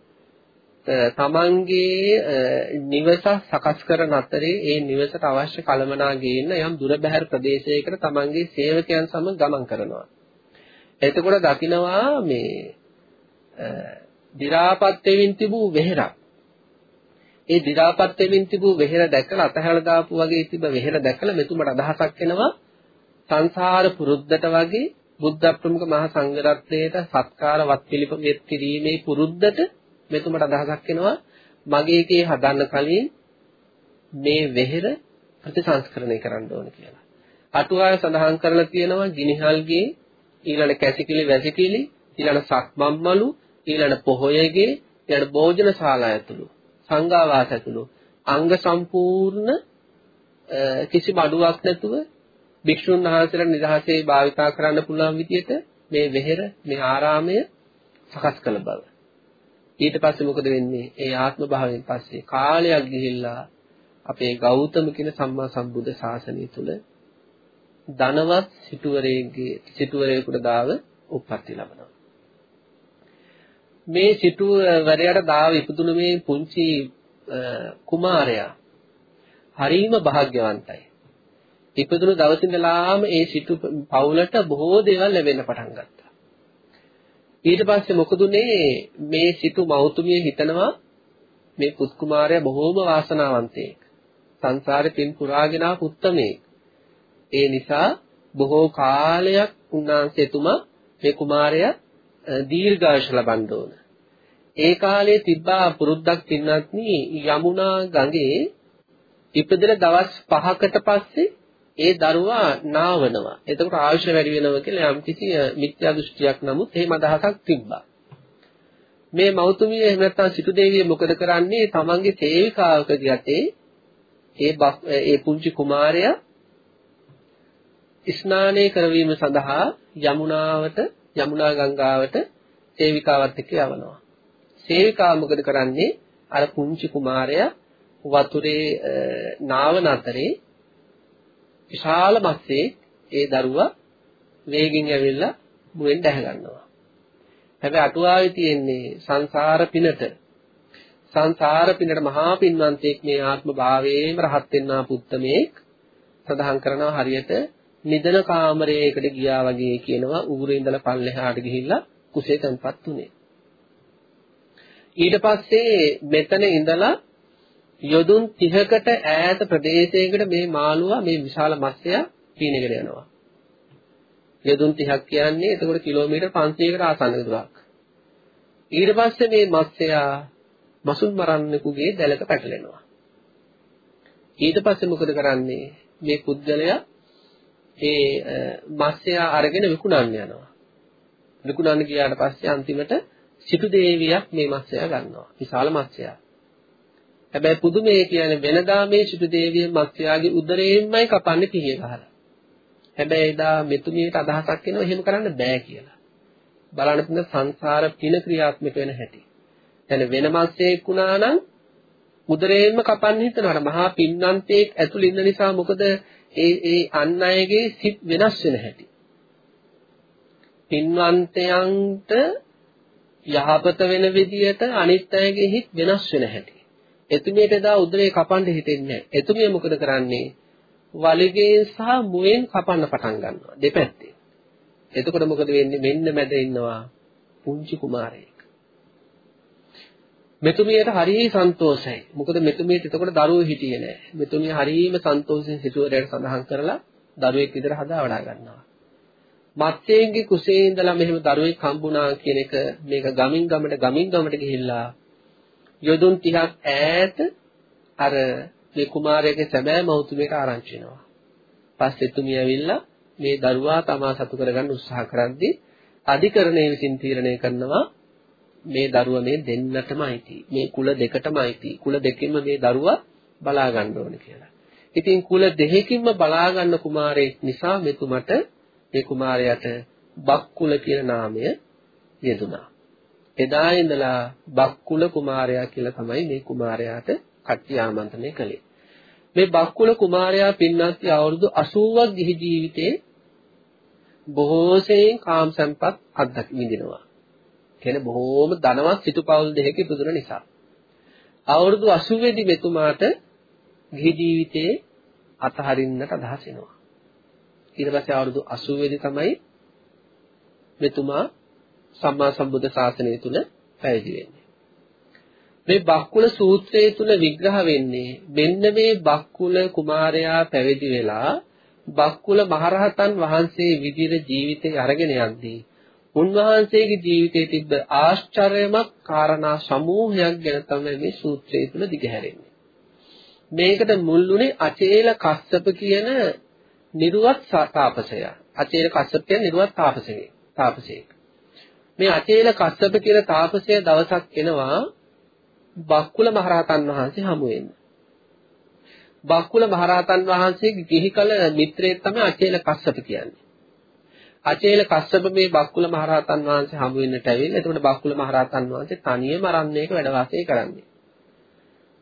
තමන්ගේ නිවස සකස් කරන අතරේ ඒ නිවසට අවශ්‍ය කලමනා ගේන්න යම් දුර බැහැර ප්‍රදේශයකට තමන්ගේ සේවකයන් සමග ගමන් කරනවා. එතකොට දකිනවා මේ දි รา පත් වෙමින් තිබූ වෙහෙරක්. ඒ දි รา පත් වෙමින් තිබූ වෙහෙර දැකලා අතහැරලා දාපු වගේ තිබ්බ වෙහෙර දැකලා මෙතුමට අදහසක් එනවා සංසාර පුරුද්දට වගේ බුද්ධ ප්‍රමුඛ මහා සංඝරත්නයට සත්කාර වත් පිළිපෙත් කිරීමේ පුරුද්දට මෙතුමට අදහසක් එනවා මගේ එකේ හදන්න කලින් මේ වෙහෙර ප්‍රතිසංස්කරණය කරන්න ඕන කියලා. අටුවාය සඳහන් කරලා තියෙනවා ගිනිහල්ගේ ඊළඟ කැසිකිලි වැසිකිලි ඊළඟ සක්මන්මලු ඊළඟ පොහොයගේ ඊළඟ භෝජන ශාලා ඇතුළු සංඝාවාස ඇතුළු අංග සම්පූර්ණ කිසිම අඩුවක් නැතුව භික්ෂුන් වහන්සේලා නිදහසේ භාවිතා කරන්න පුළුවන් විදිහට මේ වෙහෙර මේ ආරාමය සකස් කළ බව. ඊට පස්සේ මොකද වෙන්නේ? ඒ ආත්ම භාවයෙන් පස්සේ කාලයක් ගිහිල්ලා අපේ ගෞතම කියන සම්මා සම්බුද්ධ ශාසනය තුල ධනවත් සිටුවරයෙකුගේ සිටුවරයෙකුට දාව උප්පත්ති ලබනවා. මේ සිටුවරයාට දාව ඉපදුණු මේ පුංචි කුමාරයා හරීම භාග්‍යවන්තයි. ඉපදුණු දවස් ඉඳලාම ඒ සිටු පවුලට බොහෝ දේවල් ලැබෙන්න පටන් ගත්තා. ඊට පස්සේ මොකදුනේ මේ සිටු මෞතුමිය හිතනවා මේ පුත් කුමාරයා බොහෝම වාසනාවන්තයෙක්. සංසාරේ පින් පුරාගෙන ආ පුත්තමෙක්. ඒ නිසා බොහෝ කාලයක් උන්වහන්සේ තුමා මේ කුමාරයා දීර්ඝායුෂ ලබන්න ඕන. ඒ කාලේ තිබ්බා පුරුද්දක් පින්නත්නි යමුනා ගඟේ ඉපදෙන දවස් 5කට පස්සේ ඒ දරුවා නාවනවා. එතකොට ආයුෂ වැඩි වෙනවා කියලා යම්කිසි මිත්‍යා දෘෂ්ටියක් නමුත් එහෙම අදහසක් තිබ්බා. මේ මෞතුමිය එහෙම නැත්නම් සිටු දෙවිය මොකද කරන්නේ? තමන්ගේ සේවිකාවකගේ අතේ ඒ ඒ පුංචි කුමාරයා ස්නානය කරවීම සඳහා යමුනාවට යමුනා ගංගාවට සේවිකාවත් එක්ක යවනවා. සේවිකාව මොකද කරන්නේ? අර පුංචි කුමාරයා වතුරේ නාවන අතරේ විශාල මස්සේ ඒ දරුවා වේගෙන් ඇවිල්ලා මුවෙන් දැහ ගන්නවා. හැබැයි අටුවාවේ තියෙන්නේ සංසාර පිනට සංසාර පිනට මහා පින්වන්තයෙක් මේ ආත්ම භාවයේම රහත් වෙන්නා පුත්තමේක් සඳහන් කරනවා හරියට නිදන කාමරයකට ගියා වගේ කියනවා උගුරේ ඉඳලා පල්ලෙහාට ගිහිල්ලා කුසේ තැන්පත් උනේ. ඊට පස්සේ මෙතන ඉඳලා යොදුන් 30කට ඈත ප්‍රදේශයකට මේ මාළුවා මේ විශාල මත්ස්‍යයා පීනගෙන යනවා. යොදුන් 30ක් කියන්නේ එතකොට කිලෝමීටර් 500කට ආසන්න දුරක්. ඊට පස්සේ මේ මත්ස්‍යයා මසුන් මරන්නෙකුගේ දැලක පැටලෙනවා. ඊට පස්සේ මොකද කරන්නේ? මේ පුද්ගලයා ඒ මත්ස්‍යයා අරගෙන විකුණන්න යනවා. විකුණන්න ගියාට පස්සේ අන්තිමට සිටු දේවියක් මේ මත්ස්‍යයා ගන්නවා. විශාල මත්ස්‍යයා. හැබැයි පුදුමේ කියන්නේ වෙනදා මේ සිටු දේවිය මත්ස්‍යයාගේ උදරයෙන්මයි කපන්නේ පිහිය ගහලා. හැබැයි එදා මෙතුමියට අදහසක් එනවා එහෙම කරන්න බෑ කියලා. බලන්න තියෙන සංසාර පින ක්‍රියාත්මක වෙන හැටි. දැන් වෙන මත්ස්‍යයෙක් වුණා නම් උදරයෙන්ම කපන්න හිතනවා. මහා පින්නන්තේක් ඇතුළේ ඉන්න නිසා මොකද ඒ ඒ අන් අයගේ සිත් වෙනස් වෙන හැටි. පින්වන්තයන්ට යහපත වෙන විදියට අනිත් අයගේ හිත් වෙනස් වෙන හැටි. එතුමියට එදා උදරේ කපන්න හිතෙන්නේ නැහැ. එතුමිය මොකද කරන්නේ? වලිගයෙන් සහ මුවෙන් කපන්න පටන් ගන්නවා දෙපැත්තේ. එතකොට මොකද වෙන්නේ? මෙන්න මැද ඉන්නවා පුංචි කුමාරයෙක්. මෙතුමියට හරිය සන්තෝෂයි. මොකද මෙතුමියට එතකොට දරුවෝ හිටියේ නෑ. මෙතුමිය හරියම සන්තෝෂෙන් සිටුවරයට සඳහන් කරලා දරුවෙක් විතර හදා වඩා ගන්නවා. මත්යන්ගේ කුසේ ඉඳලා මෙහෙම දරුවෙක් හම්බුණා කියන එක මේක ගමින් ගමට ගමින් ගමට ගිහිල්ලා යොදුන් 30ක් ඈත අර මේ කුමාරයාගේ සැබෑ මව්තුමියට ආරංචි වෙනවා. පස්සේ තුමිය ඇවිල්ලා මේ දරුවා තමා සතු කරගන්න උත්සාහ කරද්දී අධිකරණය විසින් තීරණය කරනවා මේ දරුවා මේ දෙන්නටම අයිති. මේ කුල දෙකටම අයිති. කුල දෙකෙන්ම මේ දරුවා බලා ගන්න ඕනේ කියලා. ඉතින් කුල දෙකකින්ම බලා ගන්න කුමාරයෙක් නිසා මෙතුමට මේ කුමාරයාට බක්කුල කියන නාමය යෙදුනා. එදා ඉඳලා බක්කුල කුමාරයා කියලා තමයි මේ කුමාරයාට කට්ටි ආමන්ත්‍රණය කළේ. මේ බක්කුල කුමාරයා පින්නත් අවුරුදු 80ක් ගිහි ජීවිතේ බොහෝ සෙයින් කාම සම්පත් අත්දැක විඳිනවා. කියන්නේ බොහෝම ධනවත් සිටුපවුල් දෙකක ඉපදුන නිසා. අවුරුදු 80 දී මෙතුමාට ගිහි ජීවිතේ අතහරින්නට අදහස් එනවා. ඊට පස්සේ අවුරුදු 80 දී තමයි මෙතුමා සම්මා සම්බුද්ධ ශාසනය තුල පැවිදි වෙන්නේ. මේ බක්කුල සූත්‍රයේ තුල විග්‍රහ වෙන්නේ මෙන්න මේ බක්කුල කුමාරයා පැවිදි වෙලා බක්කුල මහරහතන් වහන්සේ විදිහට ජීවිතේ අරගෙන යද්දී උන්වහන්සේගේ ජීවිතයේ තිබ්බ ආශ්චර්යමත් කාරණා සමූහයක් ගැන තමයි මේ සූත්‍රය තුල දිගහැරෙන්නේ. මේකට මුල්ුණේ අචේල කස්සප කියන නිර්වත් තාපසයා. අචේල කස්සප කියන නිර්වත් තාපසයෙක්. තාපසයෙක්. මේ අචේල කස්සප කියන තාපසය දවසක් එනවා බක්කුල මහරහතන් වහන්සේ හමු වෙන්න. බක්කුල මහරහතන් වහන්සේගේ ගිහි කල මිත්‍රයෙක් තමයි අචේල කස්සප කියන්නේ. අචේල කස්සප මේ බක්කුල මහරහතන් වහන්සේ හමු වෙන්නට ඇවිල්ලා එතකොට බක්කුල මහරහතන් වහන්සේ තනියම අරන්නේක වැඩ වාසය කරන්නේ.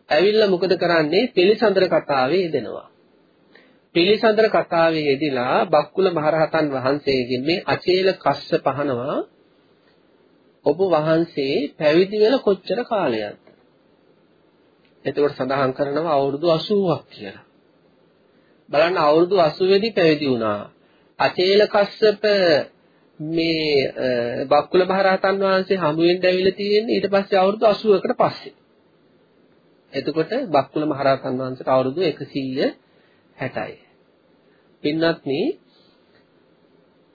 ඇවිල්ලා මොකද කරන්නේ? පිළිසඳර කතාවේ යෙදෙනවා. පිළිසඳර කතාවේ යෙදিলা බක්කුල මහරහතන් වහන්සේගෙන් මේ අචේල කස්සප පහනවා ඔබ වහන්සේ පැවිදි වෙලා කොච්චර කාලයක්ද? එතකොට සඳහන් කරනවා අවුරුදු 80ක් කියලා. බලන්න අවුරුදු 80 දී පැවිදි වුණා. අචේල කස්සප මේ බක්කුල මහරහතන් වහන්සේ හමු වෙන්න ඇවිල්ලා තියෙන්නේ ඊට පස්සේ අවුරුදු 80කට පස්සේ. එතකොට බක්කුල මහරහතන් වහන්සේට අවුරුදු 160යි. පින්වත්නි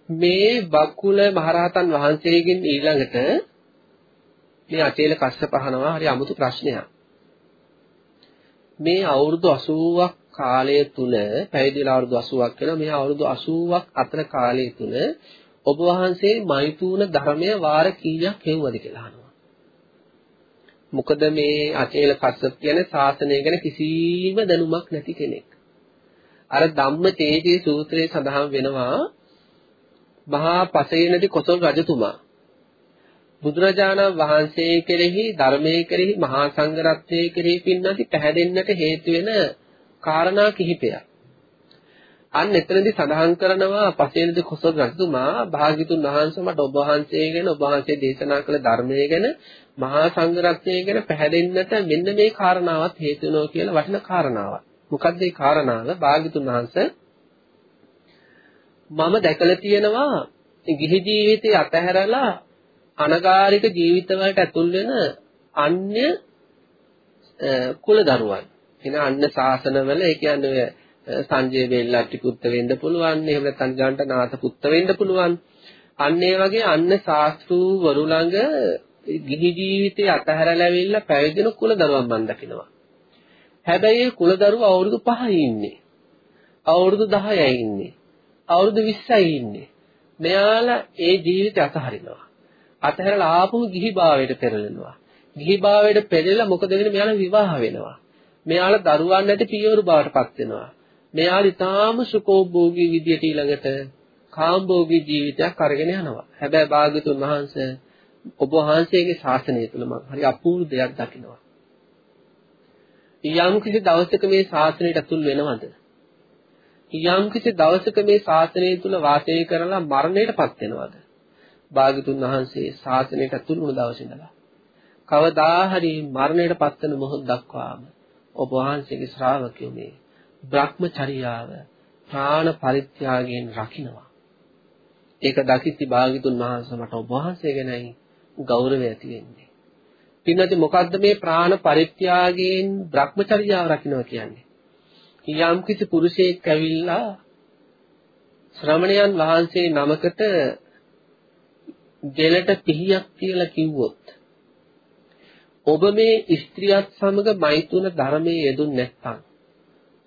මේ බක්කුල මහරහතන් වහන්සේගෙන් ඊළඟට මේ අචේල කස්සප අහනවා හරි අමුතු ප්‍රශ්නයක්. මේ අවුරුදු 80ක් කාලය තුල පැවිදිලා අවුරුදු 80ක් වෙනවා මේ අවුරුදු 80ක් අතර කාලය තුල ඔබ වහන්සේ මෛතුන ධර්මය වාර කීයක් හෙව්වද කියලා අහනවා. මොකද මේ අචේල කස්සප කියන්නේ ශාසනය ගැන කිසිම දැනුමක් නැති කෙනෙක්. අර ධම්ම තේජී සූත්‍රයේ සඳහන් වෙනවා මහා පසේනදි කොසල් රජතුමා බුදුරජාණන් වහන්සේ කෙරෙහි ධර්මයේ කෙරෙහි මහා සංඝරත්නයේ කෙරෙහි පින්නති පැහැදෙන්නට හේතු වෙන කාරණා කිහිපයක්. අන්න එතනදී සඳහන් කරනවා පසේනදී කොසල් රජතුමා භාග්‍යතුන් වහන්සේ මට ඔබ වහන්සේ ගැන ඔබ වහන්සේ දේශනා කළ ධර්මයේ ගැන මහා සංඝරත්නයේ ගැන පැහැදෙන්නට මෙන්න මේ කාරණාවත් හේතු වෙනවා කියලා වටින කාරණාවක්. මොකක්ද මේ කාරණාව? භාග්‍යතුන් වහන්සේ මම දැකලා තියෙනවා ගිහි ජීවිතය අතහැරලා අනගාരിക ජීවිතවලට ඇතුල් වෙන අන්‍ය කුල දරුවන්. එන අන්‍ය ශාසනවල ඒ කියන්නේ සංජය බෙල්ලට්ටි පුත්ත වෙන්න පුළුවන්. එහෙම නැත්නම් ගාන්ට නාථ පුත්ත වෙන්න පුළුවන්. අන්න ඒ වගේ අන්න ශාස්ත්‍රූවරු ළඟ ගිහි ජීවිතේ අතහැරලා ඇවිල්ලා පැවිදෙන කුල දරුවන් මම දකිනවා. හැබැයි ඒ කුල දරුවෝ අවුරුදු 5යි ඉන්නේ. අවුරුදු 10යි ඉන්නේ. අවුරුදු 20යි ඉන්නේ. මෙයාලා ඒ ජීවිතය අතහරිනවා. අතහැරලා ආපහු ගිහි භාවයට පෙරලෙනවා. ගිහි භාවයට පෙරලලා මොකද වෙන්නේ? මෙයාලා විවාහ වෙනවා. මෙයාලා දරුවන් නැති පියවරු බවට පත් වෙනවා. මෙයාලා ඊටාම සුඛෝභෝගී විදියට ඊළඟට කාම්භෝගී ජීවිතයක් අරගෙන යනවා. හැබැයි භාග්‍යතුන් වහන්සේ ඔබ වහන්සේගේ ශාසනය තුළ මම හරි අපූර්ව දෙයක් දකිනවා. යම් කිසි දවසක මේ ශාසනයට අතුල් වෙනවද? යම් කිසි දවසක මේ ශාසනය තුල වාසය කරලා මරණයටපත් වෙනවද? භාග්‍යතුන් වහන්සේ ශාසනයට අතුල් වුණ දවසේ ඉඳලා කවදා හරි මරණයටපත් වෙන මොහොත දක්වාම ඔබ වහන්සේගේ ශ්‍රාවකයෝ මේ Brahmacharyaව ප්‍රාණ පරිත්‍යාගයෙන් රකින්නවා. ඒක දකිති භාග්‍යතුන් වහන්සේ මට ඔබ වහන්සේ ගැනයි ගෞරවය ඇති වෙන්නේ. පින්නති මොකද්ද මේ ප්‍රාණ පරිත්‍යාගයෙන් Brahmacharyaව රකින්නවා කියන්නේ? යම් කිසි පුරුෂයෙක් ඇවිල්ලා ශ්‍රමණයන් වහන්සේ නමකට දෙලට පිහියක් කියලා කිව්වොත් ඔබ මේ ස්ත්‍රියත් සමග මෛතුන ධර්මයේ යෙදුන් නැත්නම්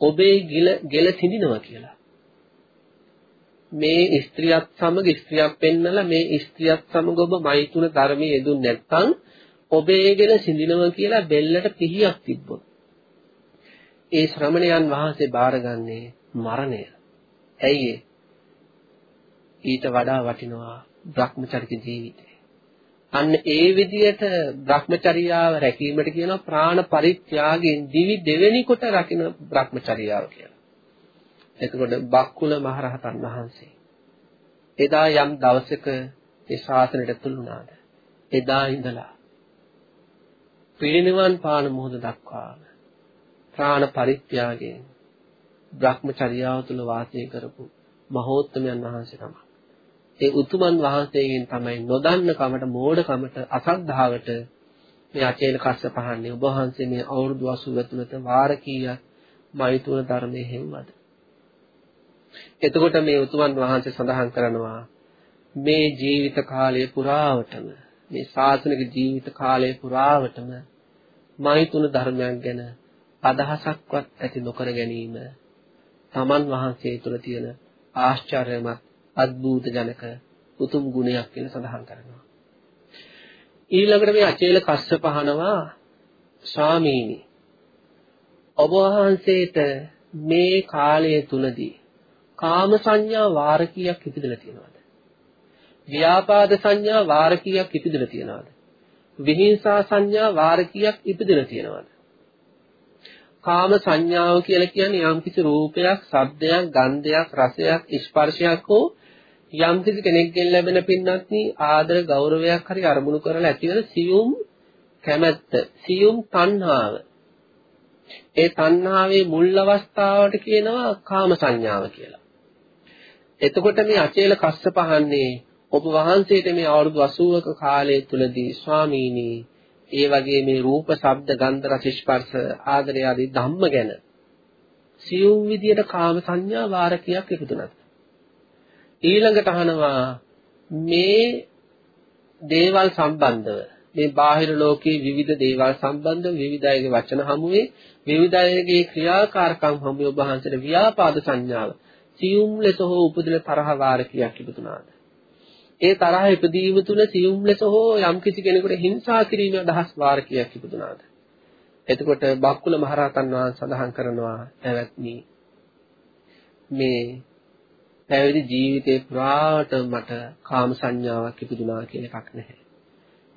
ඔබේ ගිල ගෙල සිඳිනවා කියලා. මේ ස්ත්‍රියත් සමග ස්ත්‍රියක් පෙන්නලා මේ ස්ත්‍රියත් සමග ඔබ මෛතුන ධර්මයේ යෙදුන් නැත්නම් ඔබේ ගෙල සිඳිනවා කියලා බෙල්ලට පිහියක් තිබ්බොත් ඒ ශ්‍රමණයන් වහන්සේ බාරගන්නේ මරණය. ඇයි ඊට වඩා වටිනවා Brahmacharya ජීවිතය. අන්න ඒ විදිහට Brahmacharyaව රැකීමට කියනවා ප්‍රාණ පරිත්‍යාගයෙන් දිවි දෙවෙනි කොට රකින්න Brahmacharyaව කියලා. එතකොට බක්කුල මහරහතන් වහන්සේ එදා යම් දවසක ඒ ශාසනයට තුළුණාද එදා ඉඳලා පිරිනිවන් පාන මොහොත දක්වාම ප්‍රාණ පරිත්‍යාගයෙන් Brahmacharyaව තුල වාසය කරපු මහෝත්තමයන් වහන්සේ තමයි. ඒ උතුමන් වහන්සේගෙන් තමයි නොදන්න කමට මෝඩ කමට අසද්ධාවට මේ අචේල කස්ස පහන්නේ ඔබ වහන්සේ මේ අවුරුදු 80 තුනත වාර කීයක් මෛතුන ධර්මයේ හෙව්වද එතකොට මේ උතුමන් වහන්සේ සඳහන් කරනවා මේ ජීවිත කාලය පුරාවටම මේ ශාසනික ජීවිත කාලය පුරාවටම මෛතුන ධර්මයන් ගැන අදහසක්වත් ඇති නොකර ගැනීම තමන් වහන්සේ තුළ තියෙන ආශ්චර්යමත් අద్භූත ජනක උතුම් ගුණයක් කියලා සඳහන් කරනවා. ඊළඟට මේ අචේල කස්සප අහනවා ස්වාමීනි ඔබ වහන්සේට මේ කාලය තුලදී කාම සංඥා වාර කීයක් ඉපදලා තියෙනවද? ව්‍යාපාද සංඥා වාර කීයක් ඉපදලා තියෙනවද? විහිංසා සංඥා වාර කීයක් ඉපදලා තියෙනවද? කාම සංඥාව කියලා කියන්නේ යම්කිසි රූපයක්, ශබ්දයක්, ගන්ධයක්, රසයක්, ස්පර්ශයක් හෝ යම්කිසි කෙනෙක්ගෙන් ලැබෙන පින්වත්නි ආදර ගෞරවයක් හරි අරමුණු කරලා ඇතිවන සියුම් කැමැත්ත, සියුම් තණ්හාව. ඒ තණ්හාවේ මුල් අවස්ථාවට කියනවා කාම සංඥාව කියලා. එතකොට මේ අචේල කස්සප අහන්නේ ඔබ වහන්සේට මේ අවුරුදු 80ක කාලය තුලදී ස්වාමීනි ඒ වගේ මේ රූප, ශබ්ද, ගන්ධ, රස, ස්පර්ශ ආදරය ආදී ධම්ම ගැන සියුම් විදියට කාම සංඥා වාරකයක් ඉපදුනත් ඊළඟට අහනවා මේ දේවල් සම්බන්ධව. මේ බාහිර ලෝකයේ විවිධ දේවල් සම්බන්ධව විවිධ අයගේ වචන හමුවේ විවිධ අයගේ ක්‍රියාකාරකම් හමුවේ ඔබ වහන්සේට ව්‍යාපාද සංඥාව සියුම් ලෙස හෝ උපදින තරහ වාරකයක් ඉපදුනාද? ඒ තරහ ඉදීම තුල සියුම් ලෙස හෝ යම් කිසි කෙනෙකුට හිංසා කිරීමේ අදහස් වාරකයක් ඉපදුනාද එතකොට බක්කුල මහරහතන් වහන්සේ සඳහන් කරනවා එවත්නි මේ පැවිදි ජීවිතේ පුරාට මට කාම සංඥාවක් ඉපදුනා කියලා එකක් නැහැ.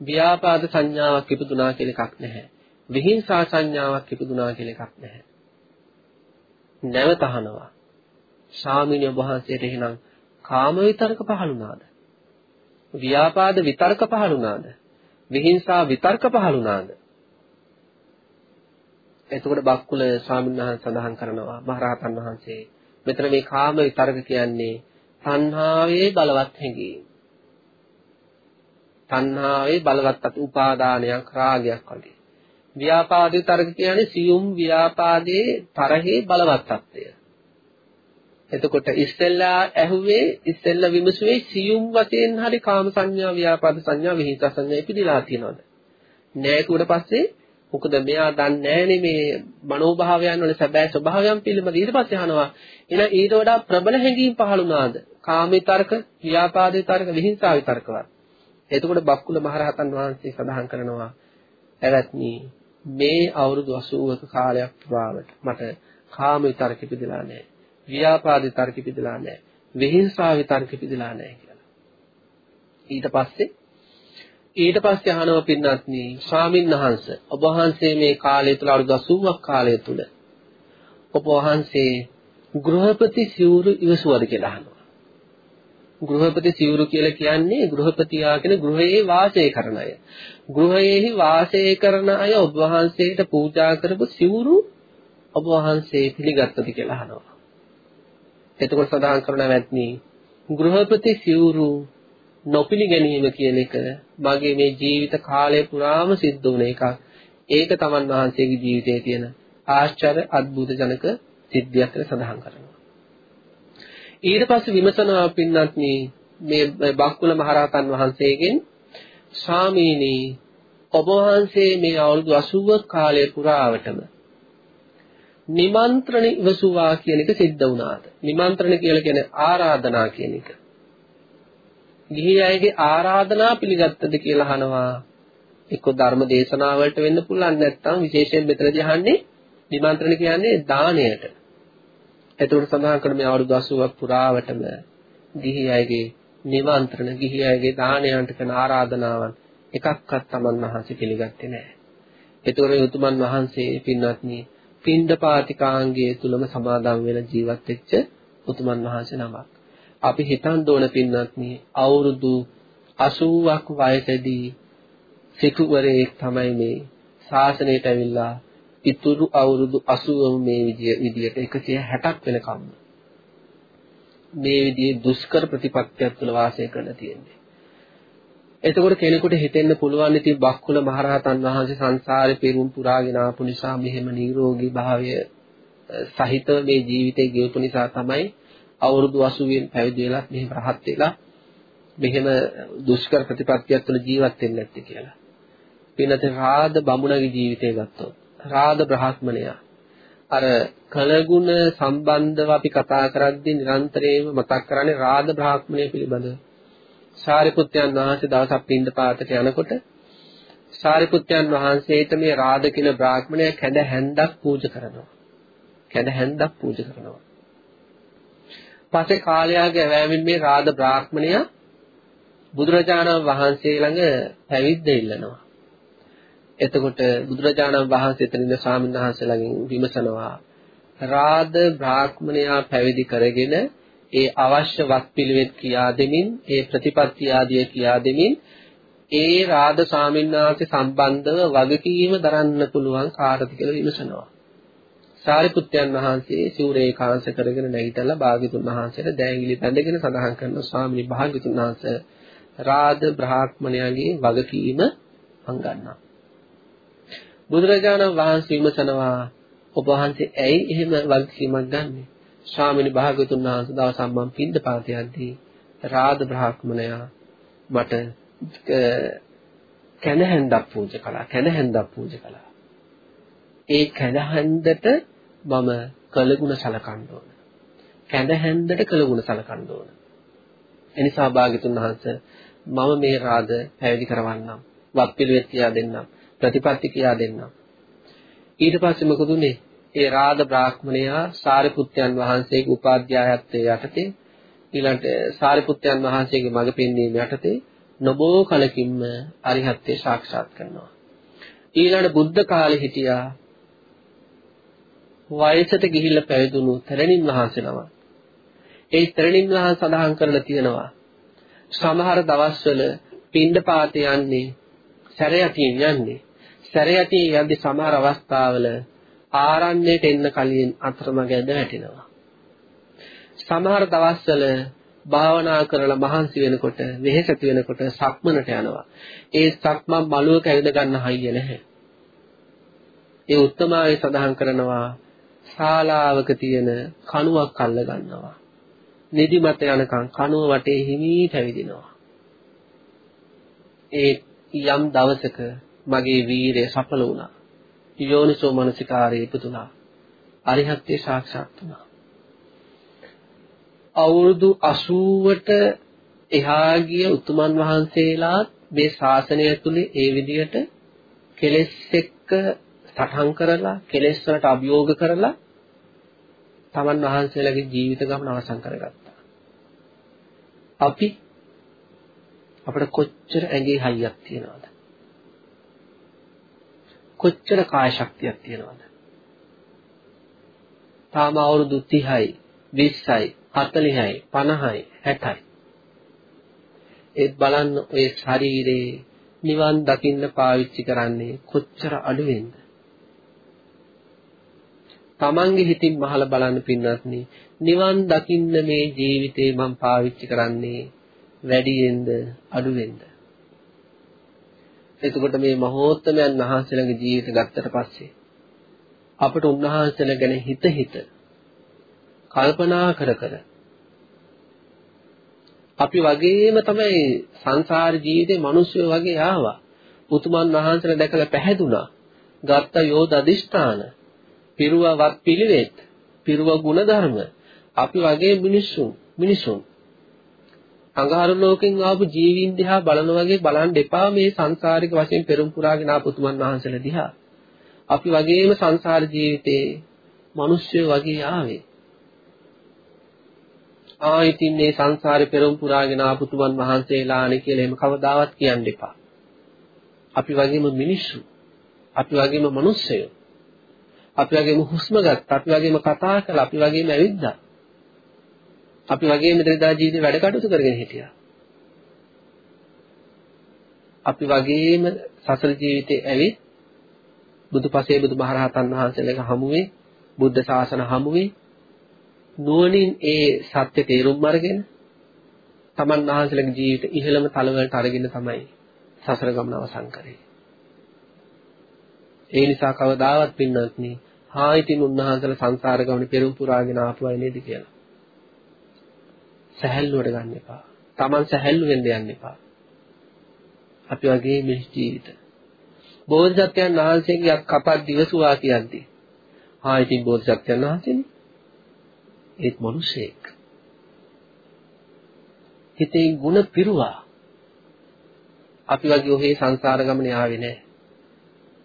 ව්‍යාපාද සංඥාවක් ඉපදුනා කියලා එකක් නැහැ. විහිංසා සංඥාවක් ඉපදුනා කියලා එකක් නැහැ. නැවත අහනවා. ශාමිනිය වහන්සේට එහෙනම් කාම විතරක පහළුණාද? ව්‍යාපාද විතර්ක පහළුණාද? විහිංසා විතර්ක පහළුණාද? එතකොට බක්කුල ස්වාමීන් වහන්සේ සඳහන් කරනවා මහරහතන් වහන්සේ මෙතන මේ කාම විතර්ක කියන්නේ තණ්හාවේ බලවත් හැඟීම. තණ්හාවේ බලවත් අත උපාදානයක් රාගයක් වගේ. ව්‍යාපාද විතර්ක කියන්නේ සියුම් ව්‍යාපාදයේ තරහේ බලවත් తත්වය. එතකොට ඉස්සෙල්ලා ඇහුවේ ඉස්සෙල්ලා විමසුවේ සියුම් වශයෙන් හරි කාම සංඥා ව්‍යාපාද සංඥා විහිංස සංඥා ඉපදිලා තියෙනවද? නෑ ඊට පස්සේ මොකද මෙයා දන්නේ නෑනේ මේ මනෝභාවයන් වල සැබෑ ස්වභාවයන් පිළිබඳ ඊට පස්සේ අහනවා. එහෙනම් ඊට වඩා ප්‍රබල හැඟීම් පහළුණාද කාමී තර්ක ව්‍යාපාදේ තර්ක විහිංසාවේ තර්කවත්. එතකොට බක්කුල මහරහතන් වහන්සේ සඳහන් කරනවා එවත්නි මේ අවුරුදු 80ක කාලයක් පුරාවට මට කාම විතර්ක පිළිදලා නැහැ. ව්‍යාපාද විතර්ක පිළිදලා නැහැ. විහිංසාව විතර්ක පිළිදලා නැහැ කියලා. ඊට පස්සේ ඊට පස්සේ අහනවා පින්වත්නි ස්වාමින් වහන්සේ ඔබ වහන්සේ මේ කාලය තුල අවුරුදු 80ක් කාලය තුල ඔබ වහන්සේ ගෘහපති සිවුරු ඉවසුවද කියලා අහනවා. ගෘහපති සිවුරු කියලා කියන්නේ ගෘහපතියා කියන ගෘහයේ වාසය කරන අය. ගෘහයේහි වාසය කරන අය ඔබ වහන්සේට පූජා කරපු සිවුරු ඔබ වහන්සේ පිළිගත්තද කියලා අහනවා. එතකොට සඳහන් කරන වැත්නි ගෘහපති සිවුරු නොපිළිගැනීම කියන එක මගේ මේ ජීවිත කාලය පුරාම සිද්ධ වුණ එකක්. ඒක තමන් වහන්සේගේ ජීවිතයේ තියෙන ආශ්චර්ය අద్భుත ජනක සිද්ධියක් කියලා සඳහන් කරනවා. ඊට පස්සේ විමසනවා පින්වත්නි මේ බක්කුල මහරහතන් වහන්සේගෙන් ස්වාමීනි ඔබ වහන්සේ මේ අවුරුදු 80 කාලය පුරාවටම නිමන්ත්‍රණ ඉවසුවා කියන එක සිද්ධ වුණාද? නිමන්ත්‍රණ කියලා කියන්නේ ආරාධනා කියන එක. ගිහි අයගේ ආරාධනා පිළිගත්තද කියලා අහනවා. එක්ක ධර්ම දේශනාවලට වෙන්න පුළුවන් නැත්නම් විශේෂයෙන් මෙතනදී අහන්නේ නිමන්ත්‍රණ කියන්නේ දාණයට. එතකොට සඳහන් කරන මේ අවුරුදු 80ක් පුරාවටම ගිහි අයගේ නිමන්ත්‍රණ ගිහි අයගේ දානයන්ට කරන ආරාධනාවන් එකක්වත් Taman වහන්සේ පිළිගත්තේ නැහැ. ඒතකොට යුතුයමන් වහන්සේ පින්වත්නි පින්ඩපාතිකාංගයේ තුලම සමාදන් වෙන ජීවත් වෙච්ච උතුමන් වහන්සේ නමක්. අපි හිතන් දෝන පින්වත්නි අවුරුදු 80ක් වයසේදී සිටුවරයෙක් තමයි මේ ශාසනයට ඇවිල්ලා ඉතුරු අවුරුදු 80ම මේ විදියට 160ක් වෙනකම් මේ විදිහේ දුෂ්කර ප්‍රතිපත්තියක් තුළ වාසය කරලා තියෙන්නේ. එතකොට කෙනෙකුට හිතෙන්න පුළුවන් ඉතින් බක්කුල මහරහතන් වහන්සේ සංසාරේ පෙරුම් පුරාගෙන ආපු නිසා මෙහෙම නිරෝගී භාවය සහිත මේ ජීවිතේ ගෙවපු නිසා තමයි අවුරුදු 80න් පැවිදි වෙලා මෙහෙම රහත් වෙලා මෙහෙම දුෂ්කර ප්‍රතිපත්තියක් තුළ ජීවත් වෙන්නේ නැත්තේ කියලා. පින්නත රාද බමුණගේ ජීවිතය ගත්තොත් රාද බ්‍රහ්මණයා අර කලගුණ සම්බන්ධව අපි කතා කරද්දී නිරන්තරයෙන්ම මතක් කරන්නේ රාද බ්‍රාහ්මණය පිළිබඳව. සාරිපුත්යන් වහන්සේ දවසක් පින්ඳ පාතට යනකොට සාරිපුත්යන් වහන්සේට මේ රාද කියන බ්‍රාහ්මණය කැඳ හැන්දක් පූජා කරනවා. කැඳ හැන්දක් පූජා කරනවා. පස්සේ කාලයාගේ වැෑමෙන් මේ රාද බ්‍රාහ්මණය බුදුරජාණන් වහන්සේ ළඟ පැවිද්ද ඉල්ලනවා. එතකොට බුදුරජාණන් වහන්සේ එතනින්ද ස්වාමීන් වහන්සේ ළඟින් විමසනවා රාද බ්‍රාහ්මණයා පැවිදි කරගෙන ඒ අවශ්‍ය වත්පිළිවෙත් කියා දෙමින් ඒ ප්‍රතිපත්ති ආදිය කියා දෙමින් ඒ රාද ස්වාමීන් වහන්සේ සම්බන්ධව වගකීම දරන්න පුළුවන් කාටද කියලා විමසනවා. සාරිපුත්යන් වහන්සේ සිවුරේ කාංශ කරගෙන නැගිටලා භාග්‍යතුන් වහන්සේට දෑංගිලි බැඳගෙන සඳහන් කරන ස්වාමීනි භාග්‍යතුන් වහන්සේ රාද බ්‍රාහ්මණයාගේ වගකීම මං ගන්නවා. බුදුරජාණන් වහන්සේ විමසනවා ඔබ වහන්සේ ඇයි එහෙම වගකීමක් ගන්නෙ? ස්වාමීනි භාග්‍යතුන් වහන්සේ දවසක් මම පින්ඳ පාත යද්දී රාද බ්‍රාහ්මණයා මට කැනහැන්දක් පූජා කළා කැනහැන්දක් පූජා කළා. ඒ කැනහැන්දට මම කළගුණ සලකන්න ඕන. කැනහැන්දට කළගුණ සලකන්න ඕන. එනිසා භාග්‍යතුන් වහන්සේ මම මේ රාද පැවිදි කරවන්නම්. වත් පිළිවෙත් කියා දෙන්නම්. ප්‍රතිපත්ති කියා දෙන්නම්. ඊට පස්සේ මොකද උනේ? ඒ රාද බ්‍රාහ්මණයා සාරිපුත්යන් වහන්සේගේ උපාධ්‍යායත්වයේ යටතේ ඊළඟට සාරිපුත්යන් වහන්සේගේ මඟ පෙන්වීම යටතේ නොබෝ කලකින්ම අරිහත්ත්වයට සාක්ෂාත් කරනවා. ඊළඟ බුද්ධ කාලේ හිටියා වයසට ගිහිල්ලා පැවිදුණු තරණින් වහන්සේ නම. ඒ තරණින් වහන්සේ සඳහන් කරලා තියෙනවා සමහර දවස්වල පින්ඩ පාතේ යන්නේ සැරයටින් යන්නේ. සැරයටින් යද්දි සමහර අවස්ථාවල ආරණ්‍යයට එන්න කලින් අතරමඟ ඇද වැටෙනවා. සමහර දවස්වල භාවනා කරලා මහන්සි වෙනකොට වෙහෙස ඇති වෙනකොට සක්මනට යනවා. ඒ සක්මන් මළුවක ඇවිද ගන්න හයිය නැහැ. ඒ උත්තමාවේ සඳහන් කරනවා ශාලාවක තියෙන කණුවක් අල්ල ගන්නවා. නිදිමත යනකම් කනුව වටේ හිමීට ඇවිදිනවා. ඒ යම් දවසක මගේ වීරය සඵල වුණා. යෝනිසෝ මනසිකාරය ඉපදුනා. අරිහත්ත්වේ සාක්ෂාත් වුණා. අවුරුදු 80ට එහා ගිය උතුමන් වහන්සේලාත් මේ ශාසනය තුලේ ඒ විදිහට කෙලෙස් එක්ක සටහන් කරලා කෙලෙස් වලට අභියෝග කරලා තමන් වහන්සේලාගේ ජීවිත ගමන අවසන් කරගත්තා. අපි අපිට කොච්චර ඇඟේ හයියක් තියනවද? කොච්චර කාය ශක්තියක් තියනවද? තාම අවුරුදු 30යි, 20යි, 40යි, 50යි, 60යි. ඒත් බලන්න ඔය ශරීරේ නිවන් දකින්න පාවිච්චි කරන්නේ කොච්චර අඩුවෙන්ද? තමන්ගේ හිතින් මහලා බලන්න පින්නත්නි නිවන් දකින්න මේ ජීවිතේ මම පාවිච්චි කරන්නේ වැඩියෙන්ද අඩුවෙන්ද එතකොට මේ මහෝත්තමයන් වහන්සේලාගේ ජීවිත ගත්තට පස්සේ අපට උන්වහන්සේලා ගැන හිත හිත කල්පනා කර කර අපි වගේම තමයි සංසාර ජීවිතේ මිනිස්සු වගේ ආවා. උතුමන් වහන්සේලා දැකලා පැහැදුනා. ගත්ත යෝධ අදිෂ්ඨාන, පිරුවා වත් පිළිවෙත්, පිරුවා ගුණධර්ම අපි වගේ මිනිස්සුන් මිනිසුන් අඟහරු ලෝකෙන් ආපු ජීවීන් දිහා බලන වගේ බලන් දෙපා මේ සංසාරික වශයෙන් පෙරම් පුරාගෙන ආපු උතුමන් වහන්සේලා දිහා. අපි වගේම සංසාර ජීවිතේ මිනිස්සු වගේ ආවේ. ආයිතින් මේ සංසාරේ පෙරම් පුරාගෙන ආපු උතුමන් වහන්සේලානේ කියලා එහෙම කවදාවත් කියන්න එපා. අපි වගේම මිනිස්සු. අපි වගේම මිනිස්සයෝ. අපි වගේම හුස්ම ගත්ත, අපි වගේම කතා කළා, අපි වගේම ඇවිද්දා. අපි වගේම දරදා ජීවිතේ වැඩ කටයුතු කරගෙන හිටියා. අපි වගේම සසල ජීවිතේ ඇවිත් බුදුපසේ බුදුමහරහතන් වහන්සේලාගේ හමුවේ බුද්ධ ශාසන හමුවේ නුවණින් ඒ සත්‍ය තේරුම් අරගෙන තමන් වහන්සේලාගේ ජීවිත ඉහළම තලවලට අරගෙන තමයි සසර ගමන අවසන් කරේ. ඒ නිසා කවදාවත් පින්නත් නේ හායිතින් උන්වහන්සේලා සංසාර ගමනේ පෙරම් පුරාගෙන ආපු අය නේද කියලා. සැහැල්ලුවට ගන්න එපා. Taman සැහැල්ලු වෙන්න යන්න එපා. අපි වගේ මේ ජීවිත. බෝධිසත්වයන් වහන්සේගේ යක් කපක් දිවසුවා කියන්ති. ආ ඉතින් බෝධිසත්වයන් වහන්සේනේ. ඒත් මිනිසෙක්. හිතේ ಗುಣ පිරුවා. අපි වගේ ඔහේ සංසාර ගමනේ ආවේ නැහැ.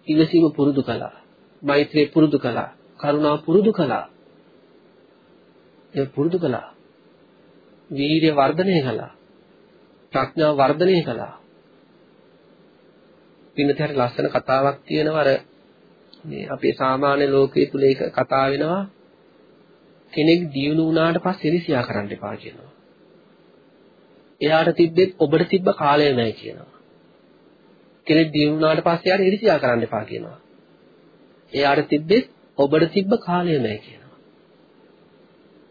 ඉවසීම පුරුදු කළා. මෛත්‍රිය පුරුදු කළා. කරුණාව පුරුදු කළා. ඒ පුරුදු කළා. වීර්ය වර්ධනය කළා. ප්‍රඥාව වර්ධනය කළා. පින්නතර ලස්සන කතාවක් තියෙනවා අර මේ අපේ සාමාන්‍ය ලෝකයේ තුල ඒක කතා වෙනවා. කෙනෙක් දියුණු වුණාට පස්සේ ඉරිසියා කරන්න එපා කියනවා. එයාට තිබ්බෙත් ඔබට තිබ්බ කාලය නැහැ කියනවා. කෙනෙක් දියුණු වුණාට පස්සේ එයාට ඉරිසියා කරන්න එපා කියනවා. එයාට තිබ්බෙත් ඔබට තිබ්බ කාලය නැහැ කියනවා.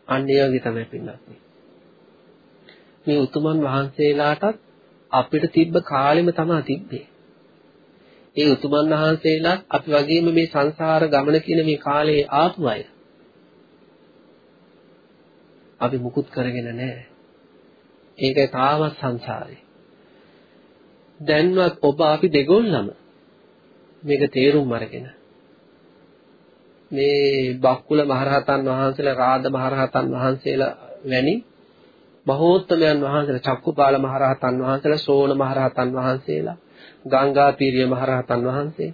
අන්න ඒ වගේ තමයි පින්නත්. මේ උතුමන් වහන්සේලාටත් අපිට තිබ්බ කාලෙම තමයි තිබ්බේ. ඒ උතුමන් වහන්සේලාත් අපි වගේම මේ සංසාර ගමන කියන මේ කාලේ ආපු අය. අපි මුකුත් කරගෙන නැහැ. ඒකයි තාමත් සංසාරේ. දැන්වත් ඔබ අපි දෙගොල්ලම මේක තේරුම් අරගෙන මේ බක්කුල මහරහතන් වහන්සේලා රාද මහරහතන් වහන්සේලා වැනි මහෝත්තමයන් වහන්සේලා චක්කුපාල මහරහතන් වහන්සේලා සෝණ මහරහතන් වහන්සේලා ගංගාපීරිය මහරහතන් වහන්සේ.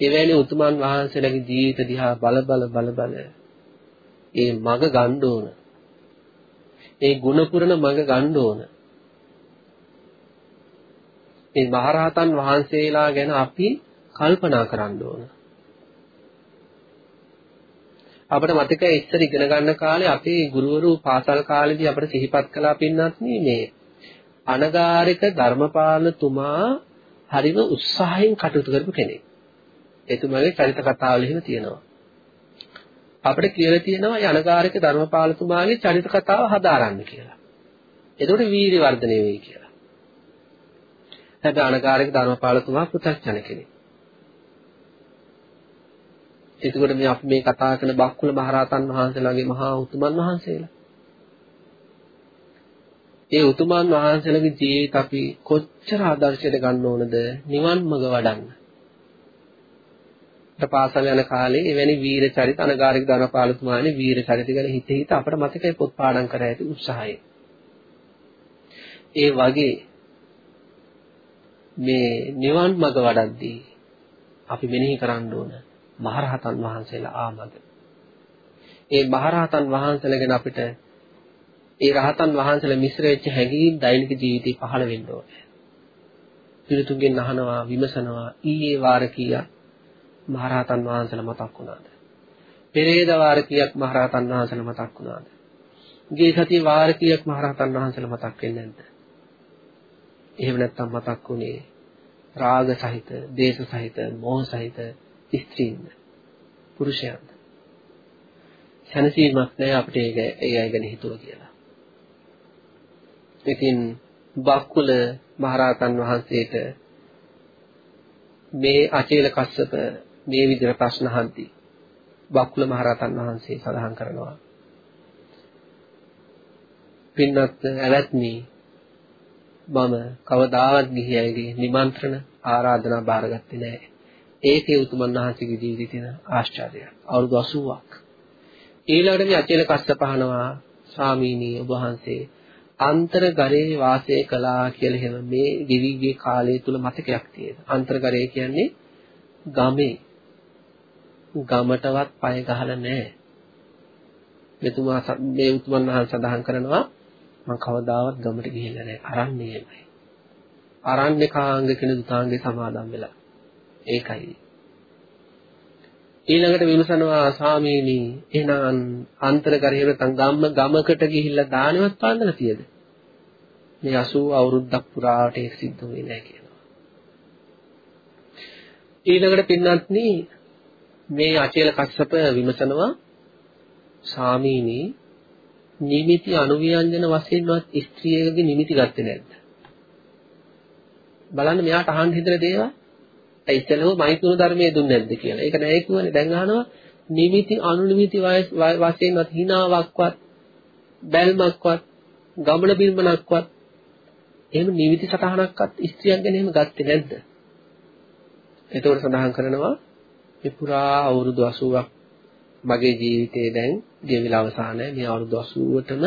එවැනි උතුමන් වහන්සේලාගේ ජීවිත දිහා බල බල බල බල ඒ මග ගන්න ඕන. ඒ ගුණ පුරන මග ගන්න ඕන. මේ මහරහතන් වහන්සේලා ගැන අපි කල්පනා කරන්න ඕන. අපිට මතකයි ඉස්සර ඉගෙන ගන්න කාලේ අපේ ගුරුවරු පාසල් කාලේදී අපිට සිහිපත් කළා පින්නත් මේ අනගාരിക ධර්මපාලන තුමා හරිම උත්සාහයෙන් කටයුතු කරපු කෙනෙක්. එතුමාගේ චරිත කතාවල එහෙම තියෙනවා. අපිට කියලා තියෙනවා අනගාരിക ධර්මපාල තුමාගේ චරිත කතාව හදාරන්න කියලා. එතකොට වීර්ය වර්ධනය වෙයි කියලා. හැබැයි අනගාരിക ධර්මපාල තුමා පුතක්ජන කෙනෙක්. එතකොට මේ අපි මේ කතා කරන බක්කුල මහරහතන් වහන්සේලාගේ මහා උතුමන් වහන්සේලා. ඒ උතුමන් වහන්සේලාගේ ජීවිත අපි කොච්චර ආදර්ශයට ගන්න ඕනද නිවන් මඟ වඩන්න. පාසල් යන කාලේ එවැනි වීර චරිත අනගාരിക ධනපාලතුමානේ වීර චරිත ගැන හිත හිත අපට මතකයි පොත් පාඩම් කර ඇති උත්සාහය. ඒ වගේ මේ නිවන් මඟ වඩද්දී අපි මෙනෙහි කරන්න ඕන මහරහතන් වහන්සේලා ආමද. ඒ මහරහතන් වහන්සේලා ගැන අපිට ඒ රහතන් වහන්සේලා මිශ්‍ර වෙච්ච හැඟීම් දෛනික ජීවිතේ පහළ වෙන්න ඕනේ. පිළිතුන්ගෙන් අහනවා විමසනවා ඊයේ වාර කීයක් මහරහතන් වහන්සේලා මතක් වුණාද? පෙරේද වාර කීයක් මහරහතන් වහන්සේලා මතක් වුණාද? ගිය සතියේ වාර කීයක් මහරහතන් වහන්සේලා මතක් වෙන්නේ නැද්ද? එහෙම නැත්තම් මතක් වුණේ රාග සහිත, දේශ සහිත, මෝහ සහිත ස්ත්‍රීන්ද? පුරුෂයන්ද? සැනසීමක් නැහැ අපිට ඒක ඒ අය ගැන හිතුවා කියලා. ඉතින් බක්කුල මහරහතන් වහන්සේට මේ අචේල කස්සප මේ විදිහට ප්‍රශ්න අහද්දී බක්කුල මහරහතන් වහන්සේ සඳහන් කරනවා පින්වත් ඇවැත්නි මම කවදාවත් ගිහි අයගේ නිමන්ත්‍රණ ආරාධනා බාරගත්තේ නැහැ. ඒකේ උතුමන් වහන්සේගේ ජීවිතේ තියෙන ආශ්චර්යය. අවුරුදු 80ක්. ඊළඟට මේ අචේල කස්සප අහනවා ස්වාමීනි ඔබ වහන්සේ අන්තර්ගරේ වාසය කළා කියලා එහෙම මේ දිවිගේ කාලය තුල මතකයක් තියෙනවා. අන්තර්ගරේ කියන්නේ ගමේ ගමටවත් පය ගහලා නැහැ. මෙතුමා මේ උතුමන් වහන්සේ සඳහන් කරනවා මම කවදාවත් ගමට ගිහිල්ලා නැහැ. අරන්නේමයි. අරණ්‍යකාංග කියන දුතාංගේ සමාදන් වෙලා. ඒකයි. ඊළඟට විමසනවා ස්වාමීනි එහෙනම් අන්තර්ගරේ නැත්නම් ගම්ම ගමකට ගිහිල්ලා දානෙවත් පාන්නලා තියද? මේ 80 අවුරුද්දක් පුරාට ඒක සිද්ධ වෙන්නේ නැහැ කියනවා. ඊළඟට පින්නත්නි මේ අචේල කස්සප විමසනවා සාමීනි නිමිති අනුව්‍යංජන වශයෙන්වත් ස්ත්‍රියකගේ නිමිති ගත්තේ නැද්ද? බලන්න මෙයාට අහන්න හිතන දේවල් ඒ ඉතලම මෛත්‍රුණ ධර්මයේ දුන්නේ නැද්ද කියලා. ඒක නෑ කියවනේ දැන් අහනවා නිමිති අනුනිමිති වශයෙන්වත් හිනාවක්වත් බැල්මක්වත් ගමන බිල්මනක්වත් එහෙම නිමිති සටහනක්වත් ස්ත්‍රියක් ගැන එහෙම ගත්තේ නැද්ද? එතකොට සඳහන් කරනවා මේ පුරා අවුරුදු 80ක් මගේ ජීවිතේ දැන් ගෙවිලා අවසానයි මේ අවුරුදු 80ටම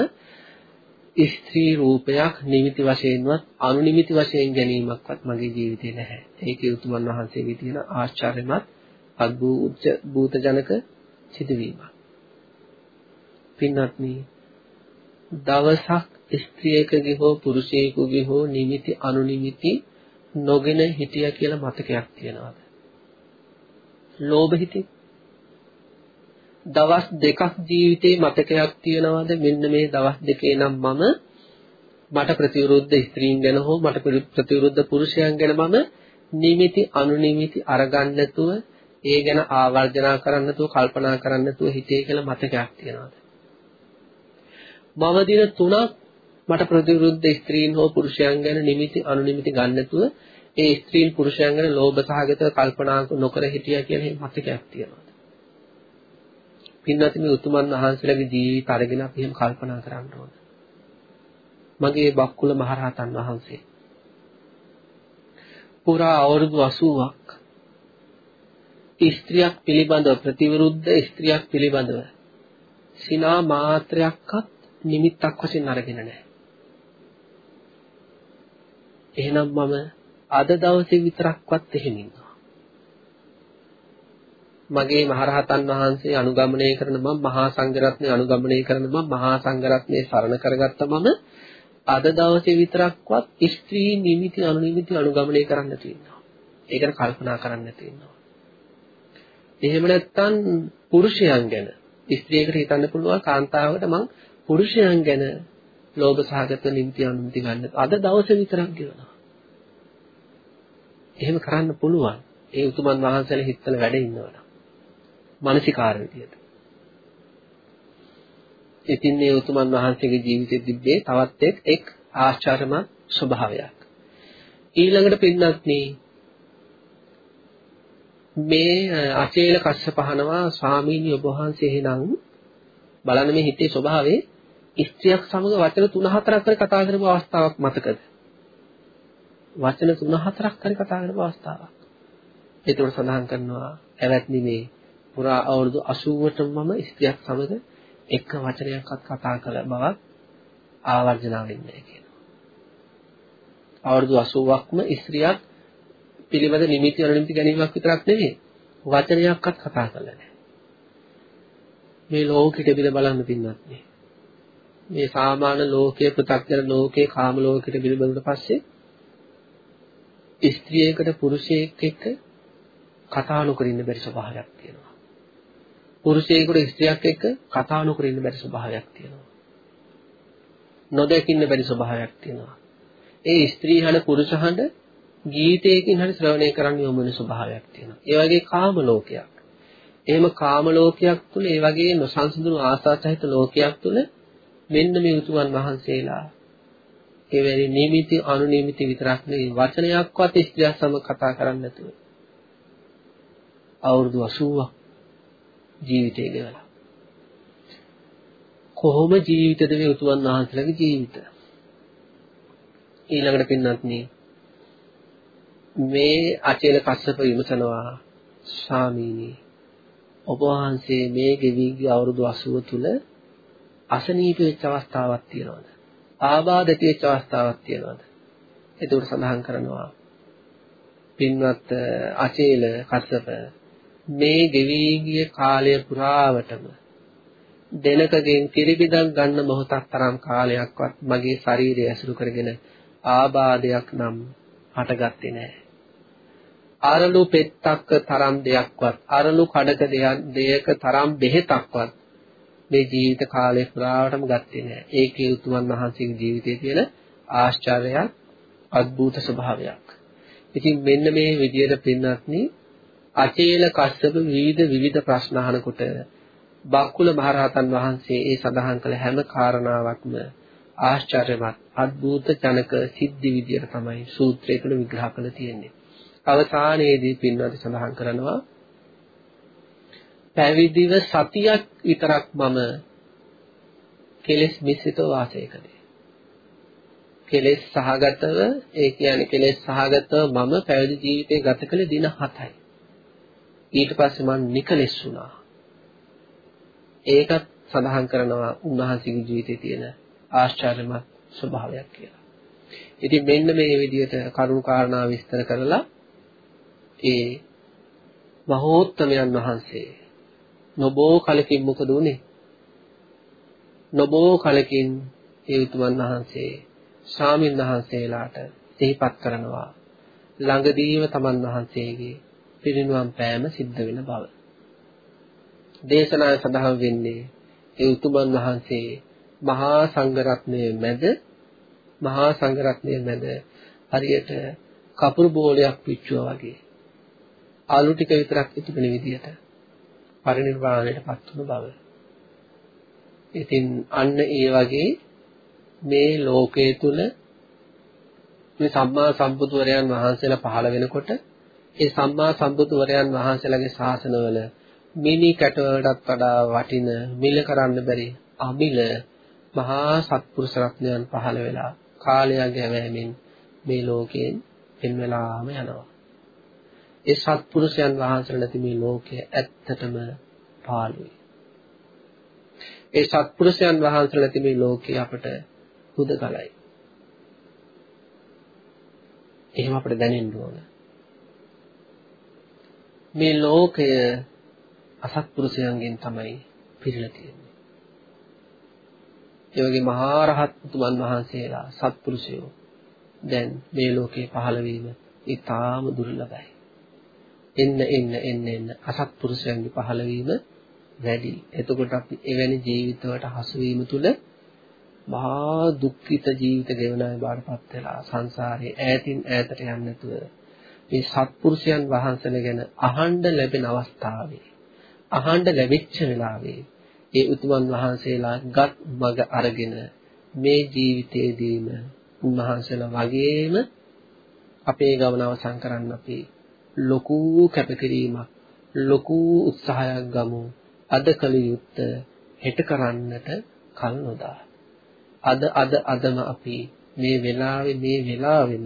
ස්ත්‍රී රූපයක් නිමිති වශයෙන්වත් අනුනිමිති වශයෙන් ගැනීමක්වත් මගේ ජීවිතේ නැහැ. ඒකේ උතුමන් වහන්සේගේ තියෙන ආශ්චර්යමත් අද්භූත භූත ජනක සිදුවීමක්. පින්වත්නි දවසක් ස්ත්‍රියකගේ හෝ පුරුෂයෙකුගේ හෝ නිමිති අනුනිමිති නොගෙන හිටියා කියලා මතකයක් තියනවාද? ලෝභ හිතේ දවස් දෙකක් ජීවිතේ මතකයක් තියනවාද? මෙන්න මේ දවස් දෙකේ නම් මම මට ප්‍රතිවිරුද්ධ ස්ත්‍රීන් ගැන හෝ මට ප්‍රතිවිරුද්ධ පුරුෂයන් ගැන මම නිමිති අනුනිමිති අරගන්න නැතුව ඒ ගැන ආවර්ජනා කරන්න නැතුව කල්පනා කරන්න නැතුව හිතේ කියලා මතකයක් තියනවාද? මම දින 3ක් මට ප්‍රතිවිරුද්ධ ස්ත්‍රීන් හෝ පුරුෂයන් ගැන නිමිති අනුනිමිති ගන්න නැතුව ඒ ස්ත්‍රීන් පුරුෂයන් ගැන ලෝභ සහගතව කල්පනා නොකර හිටියා කියන මතකයක් තියෙනවා පින්වත් මේ උතුමන් වහන්සේලාගේ ජීවිත අරගෙන අපි එහෙම කල්පනා කරන්න ඕන. මගේ බක්කුල මහරහතන් වහන්සේ පුරා අවුරුදු 80ක් ස්ත්‍රියක් පිළිබඳව ප්‍රතිවිරුද්ධ ස්ත්‍රියක් පිළිබඳව සිනා මාත්‍රයක්වත් නිමිත්තක් වශයෙන් අරගෙන නැහැ. එහෙනම් මම අද දවසේ විතරක්වත් එහෙම ඉන්නවා. මගේ මහරහතන් වහන්සේ අනුගමනය කරන මම මහා සංඝරත්නය අනුගමනය කරන මම මහා සංඝරත්නයේ සරණ කරගත්ත මම අද දවසේ විතරක්වත් ස්ත්‍රී නිමිති අනුනිමිති අනුගමනය කරන්න තියෙනවා. ඒකට කල්පනා කරන්න තියෙනවා. එහෙම නැත්නම් පුරුෂයන් ගැන ස්ත්‍රියකට හිතන්න පුළුවන් කාන්තාවකට මං පුරුෂයන් ගැන ලෝභ සහගත නිමිති අනුනිමිති ගන්න අද දවසේ විතරක් ගෙවනවා. එහෙම කරන්න පුළුවන්. ඒ උතුමන් වහන්සේලා හිතන වැඩ ඉන්නවා. මානසිකාර විදියට. ඉතින් මේ උතුමන් වහන්සේගේ ජීවිතයේ තිබ්බේ තවත් එක් එක් ආශ්චර්යමත් ස්වභාවයක්. ඊළඟට පින්නත් මේ අචේල කස්සපහනවා ස්වාමීනි ඔබ වහන්සේ එහෙනම් බලන්න මේ හිතේ ස්වභාවය ස්ත්‍රියක් සමග වචන තුන හතරක් කර කතා කරපු අවස්ථාවක් මතකද? වචන තුන හතරක් කර කතා කරපු අවස්ථාවක්. ඒතකොට සඳහන් කරනවා ඇවැත්නි මේ පුරා අවුරුදු 80ට මම ස්ත්‍රියක් සමග එක වචනයක්වත් කතා කළ බවක් ආවර්ජනා වෙන්නේ කියනවා. අවුරුදු 80ක්ම ස්ත්‍රියක් පිළිබඳ නිමිති අනුනිමිති ගැනීමක් විතරක් නෙවෙයි වචනයක්වත් කතා කරලා නැහැ. මේ ලෝකෙට බිල බලන්න පින්නත් නේ. මේ සාමාන්‍ය ලෝකයේ පෘථග්ජන ලෝකයේ කාම ලෝකෙට පිළිබඳව පස්සේ ස්ත්‍රියකට පුරුෂයෙක් එක්ක කතා නොකර ඉන්න බැරි ස්වභාවයක් තියෙනවා. පුරුෂයෙකුට ස්ත්‍රියක් එක්ක කතා නොකර ඉන්න බැරි ස්වභාවයක් තියෙනවා. නොදකින්න බැරි ස්වභාවයක් තියෙනවා. ඒ ස්ත්‍රී හඬ පුරුෂ හඬ ගීතයකින් හරි ශ්‍රවණය කරන්න යොමු වෙන ස්වභාවයක් තියෙනවා. ඒ වගේ කාම ලෝකයක්. එහෙම කාම ලෝකයක් තුල ඒ වගේ නොසන්සුදුණු ආසාසහිත ලෝකයක් තුල මෙන්න මේ උතුමන් වහන්සේලා එවැනි නිමිති අනුනිමිති විතරක් නෙවෙයි වචනයක්වත් ස්ත්‍රියක් සමග කතා කරන්නේ නැතුව අවුරුදු 80ක් ජීවිතය ගෙවලා කොහොම ජීවිතද මේ උතුමන් වහන්සේලාගේ ජීවිත ඊළඟට පින්නත් නේ මේ අචේල කස්සප විමසනවා ස්වාමීනි ඔබ වහන්සේ මේ ගෙවි ගිය අවුරුදු 80 තුල අසනීප වෙච්ච අවස්ථාවක් තියෙනවද? ආබාධ ඇති වෙච්ච අවස්ථාවක් තියෙනවද? ඒකට සඳහන් කරනවා පින්වත් අචේල කස්සප මේ ගෙවි ගිය කාලය පුරාවටම දෙනකගෙන් කිරිබිදක් ගන්න මොහොතක් තරම් කාලයක්වත් මගේ ශරීරය ඇසුරු කරගෙන ආබාධයක් නම් හටගත්තේ නැහැ. අරලු පෙත්තක්ක තරම් දෙයක්වත් අරලු කඩක දෙයක තරම් බෙහෙතක්වත් මේ ජීවිත කාලය පුරාවටම ගත්තේ නෑ. ඒකේ උතුමන් වහන්සේගේ ජීවිතයේ තියෙන ආශ්චර්යයක් අద్భుත ස්වභාවයක්. ඉතින් මෙන්න මේ විදියට පින්වත්නි අචේල කස්සප විවිධ විවිධ ප්‍රශ්න අහනකොට බක්කුල මහරහතන් වහන්සේ ඒ සඳහන් කළ හැම කාරණාවක්ම ආශ්චර්යමත් අద్భుත ජනක සිද්ධි විදියට තමයි සූත්‍රය තුළ විග්‍රහ කරලා තියෙන්නේ. අවසානයේදී පින්වත් සඳහන් කරනවා පැවිදිව සතියක් විතරක් මම කෙලෙස් මිශ්‍රිතව වාසය කළේ. කෙලෙස් සහගතව ඒ කියන්නේ කෙලෙස් සහගතව මම පැවිදි ජීවිතය ගත කළ දින 7යි. ඊට පස්සේ මම නිකලෙස් වුණා. ඒකත් සඳහන් කරනවා උන්වහන්සේගේ ජීවිතයේ තියෙන ආශ්චර්යමත් ස්වභාවයක් කියලා. ඉතින් මෙන්න මේ විදිහට කරුණු කාරණා විස්තර කරලා ඒ මහෝත්තමයන් වහන්සේ නොබෝ කලකින් මොකද උනේ? නොබෝ කලකින් ඒ උතුමන් වහන්සේ ශාමින් වහන්සේලාට සිහිපත් කරනවා ළඟදීම තමන් වහන්සේගේ පිරිනුවම් පෑම සිද්ධ වෙන බව. දේශනාවේ සඳහන් වෙන්නේ ඒ උතුමන් වහන්සේ මහා සංඝරත්නයේ මැද මහා සංඝරත්නයේ මැද හරියට කපුරු බෝලයක් පිච්චුවා වගේ ආලු ටික විතරක් ඉතුරුන විදියට පරිණිරවාණයටපත් වුණු බව. ඉතින් අන්න ඒ වගේ මේ ලෝකයේ තුල මේ සම්මා සම්බුදුවරයන් වහන්සේලා පහළ වෙනකොට ඒ සම්මා සම්බුදුවරයන් වහන්සේලාගේ ශාසනවල මිනි කැටවලටත් වඩා වටින මිල කරන්න බැරි අමිල මහා සත්පුරුෂ රත්නයන් පහළ වෙලා කාලයක් ගැවෑමෙන් මේ ලෝකයෙන් පෙන්වලාම යනවා. ඒ සත්පුරුෂයන් වහන්සේලා නැති මේ ලෝකය ඇත්තටම පාළුයි. ඒ සත්පුරුෂයන් වහන්සේලා නැති මේ ලෝකය අපට හුදකලයි. එහෙම අපිට දැනෙන්න ඕන. මේ ලෝකය අසත්පුරුෂයන්ගෙන් තමයි පිරීලා තියෙන්නේ. ඒ වගේ මහා රහත් තුමන් වහන්සේලා සත්පුරුෂයෝ දැන් මේ ලෝකේ පහළ වීම ඉතාම දුර්ලභයි. එන්න එන්න එන්න එන්න අසත්පුරුෂයන්ගේ පහළවීම වැඩි. එතකොට අපි එවැනි ජීවිතවලට හසු වීම තුළ මහා දුක්ඛිත ජීවිත ගෙවනයි බාරපත් වෙලා සංසාරේ ඈතින් ඈතට යන්නේ නැතුව මේ සත්පුරුෂයන් වහන්සේලා ගැන අහන්න ලැබෙන අවස්ථාවේ අහන්න ලැබිච්ච වෙලාවේ ඒ උතුමන් වහන්සේලා ගත් මඟ අරගෙන මේ ජීවිතයේදීම උන්වහන්සේලා වගේම අපේ ගමන අවසන් කරන්න අපි ලොකු කැපකිරීමක් ලොකු උත්සාහයක් ගමු. අද කල යුත්ත හෙට කරන්නට කල් නොදා. අද අද අදම අපි මේ වෙලාවේ මේ වෙලාවෙම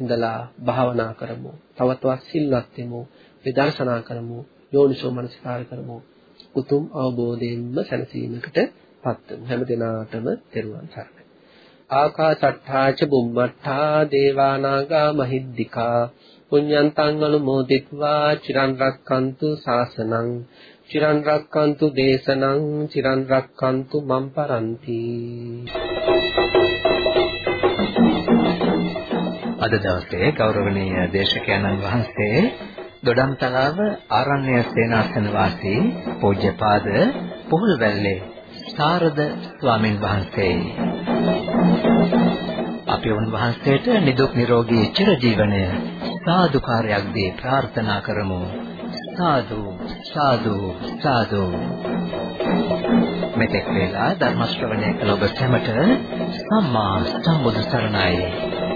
ඉඳලා භාවනා කරමු. තව තවත් සිල්වත් වෙමු. විදර්ශනා කරමු. යෝනිසෝ මනසිකාර කරමු. උතුම් අවබෝධයෙන්ම සැනසීමකට පත් වෙමු. හැම දිනාටම තෙරුවන් සරණයි. ආකාසට්ඨාච බුම්මට්ඨා දේවානාගා මහිද්దికා පුඤ්ඤන්තං අනුමෝදිත्वा චිරන් රක්칸තු සාසනං චිරන් රක්칸තු දේශනං චිරන් රක්칸තු මම් පරන්ති අද දවසේ ගෞරවනීය දේශකයන්න් වහන්සේ දොඩම්තලාව ආරණ්‍ය සේනාසන වාසී පූජ්‍යපාද පොහොල්වැල්ලේ සාරද ස්වාමින් වහන්සේ. අපි උන්වහන්සේට නිදුක් නිරෝගී චිරජීවනය සාදුකාරයක් දී ප්‍රාර්ථනා කරමු. සාදු සාදු සාදු. මෙතෙක් වේලා ධර්ම ශ්‍රවණය කළ ඔබ සැමට සම්මා සම්බුදු සරණයි.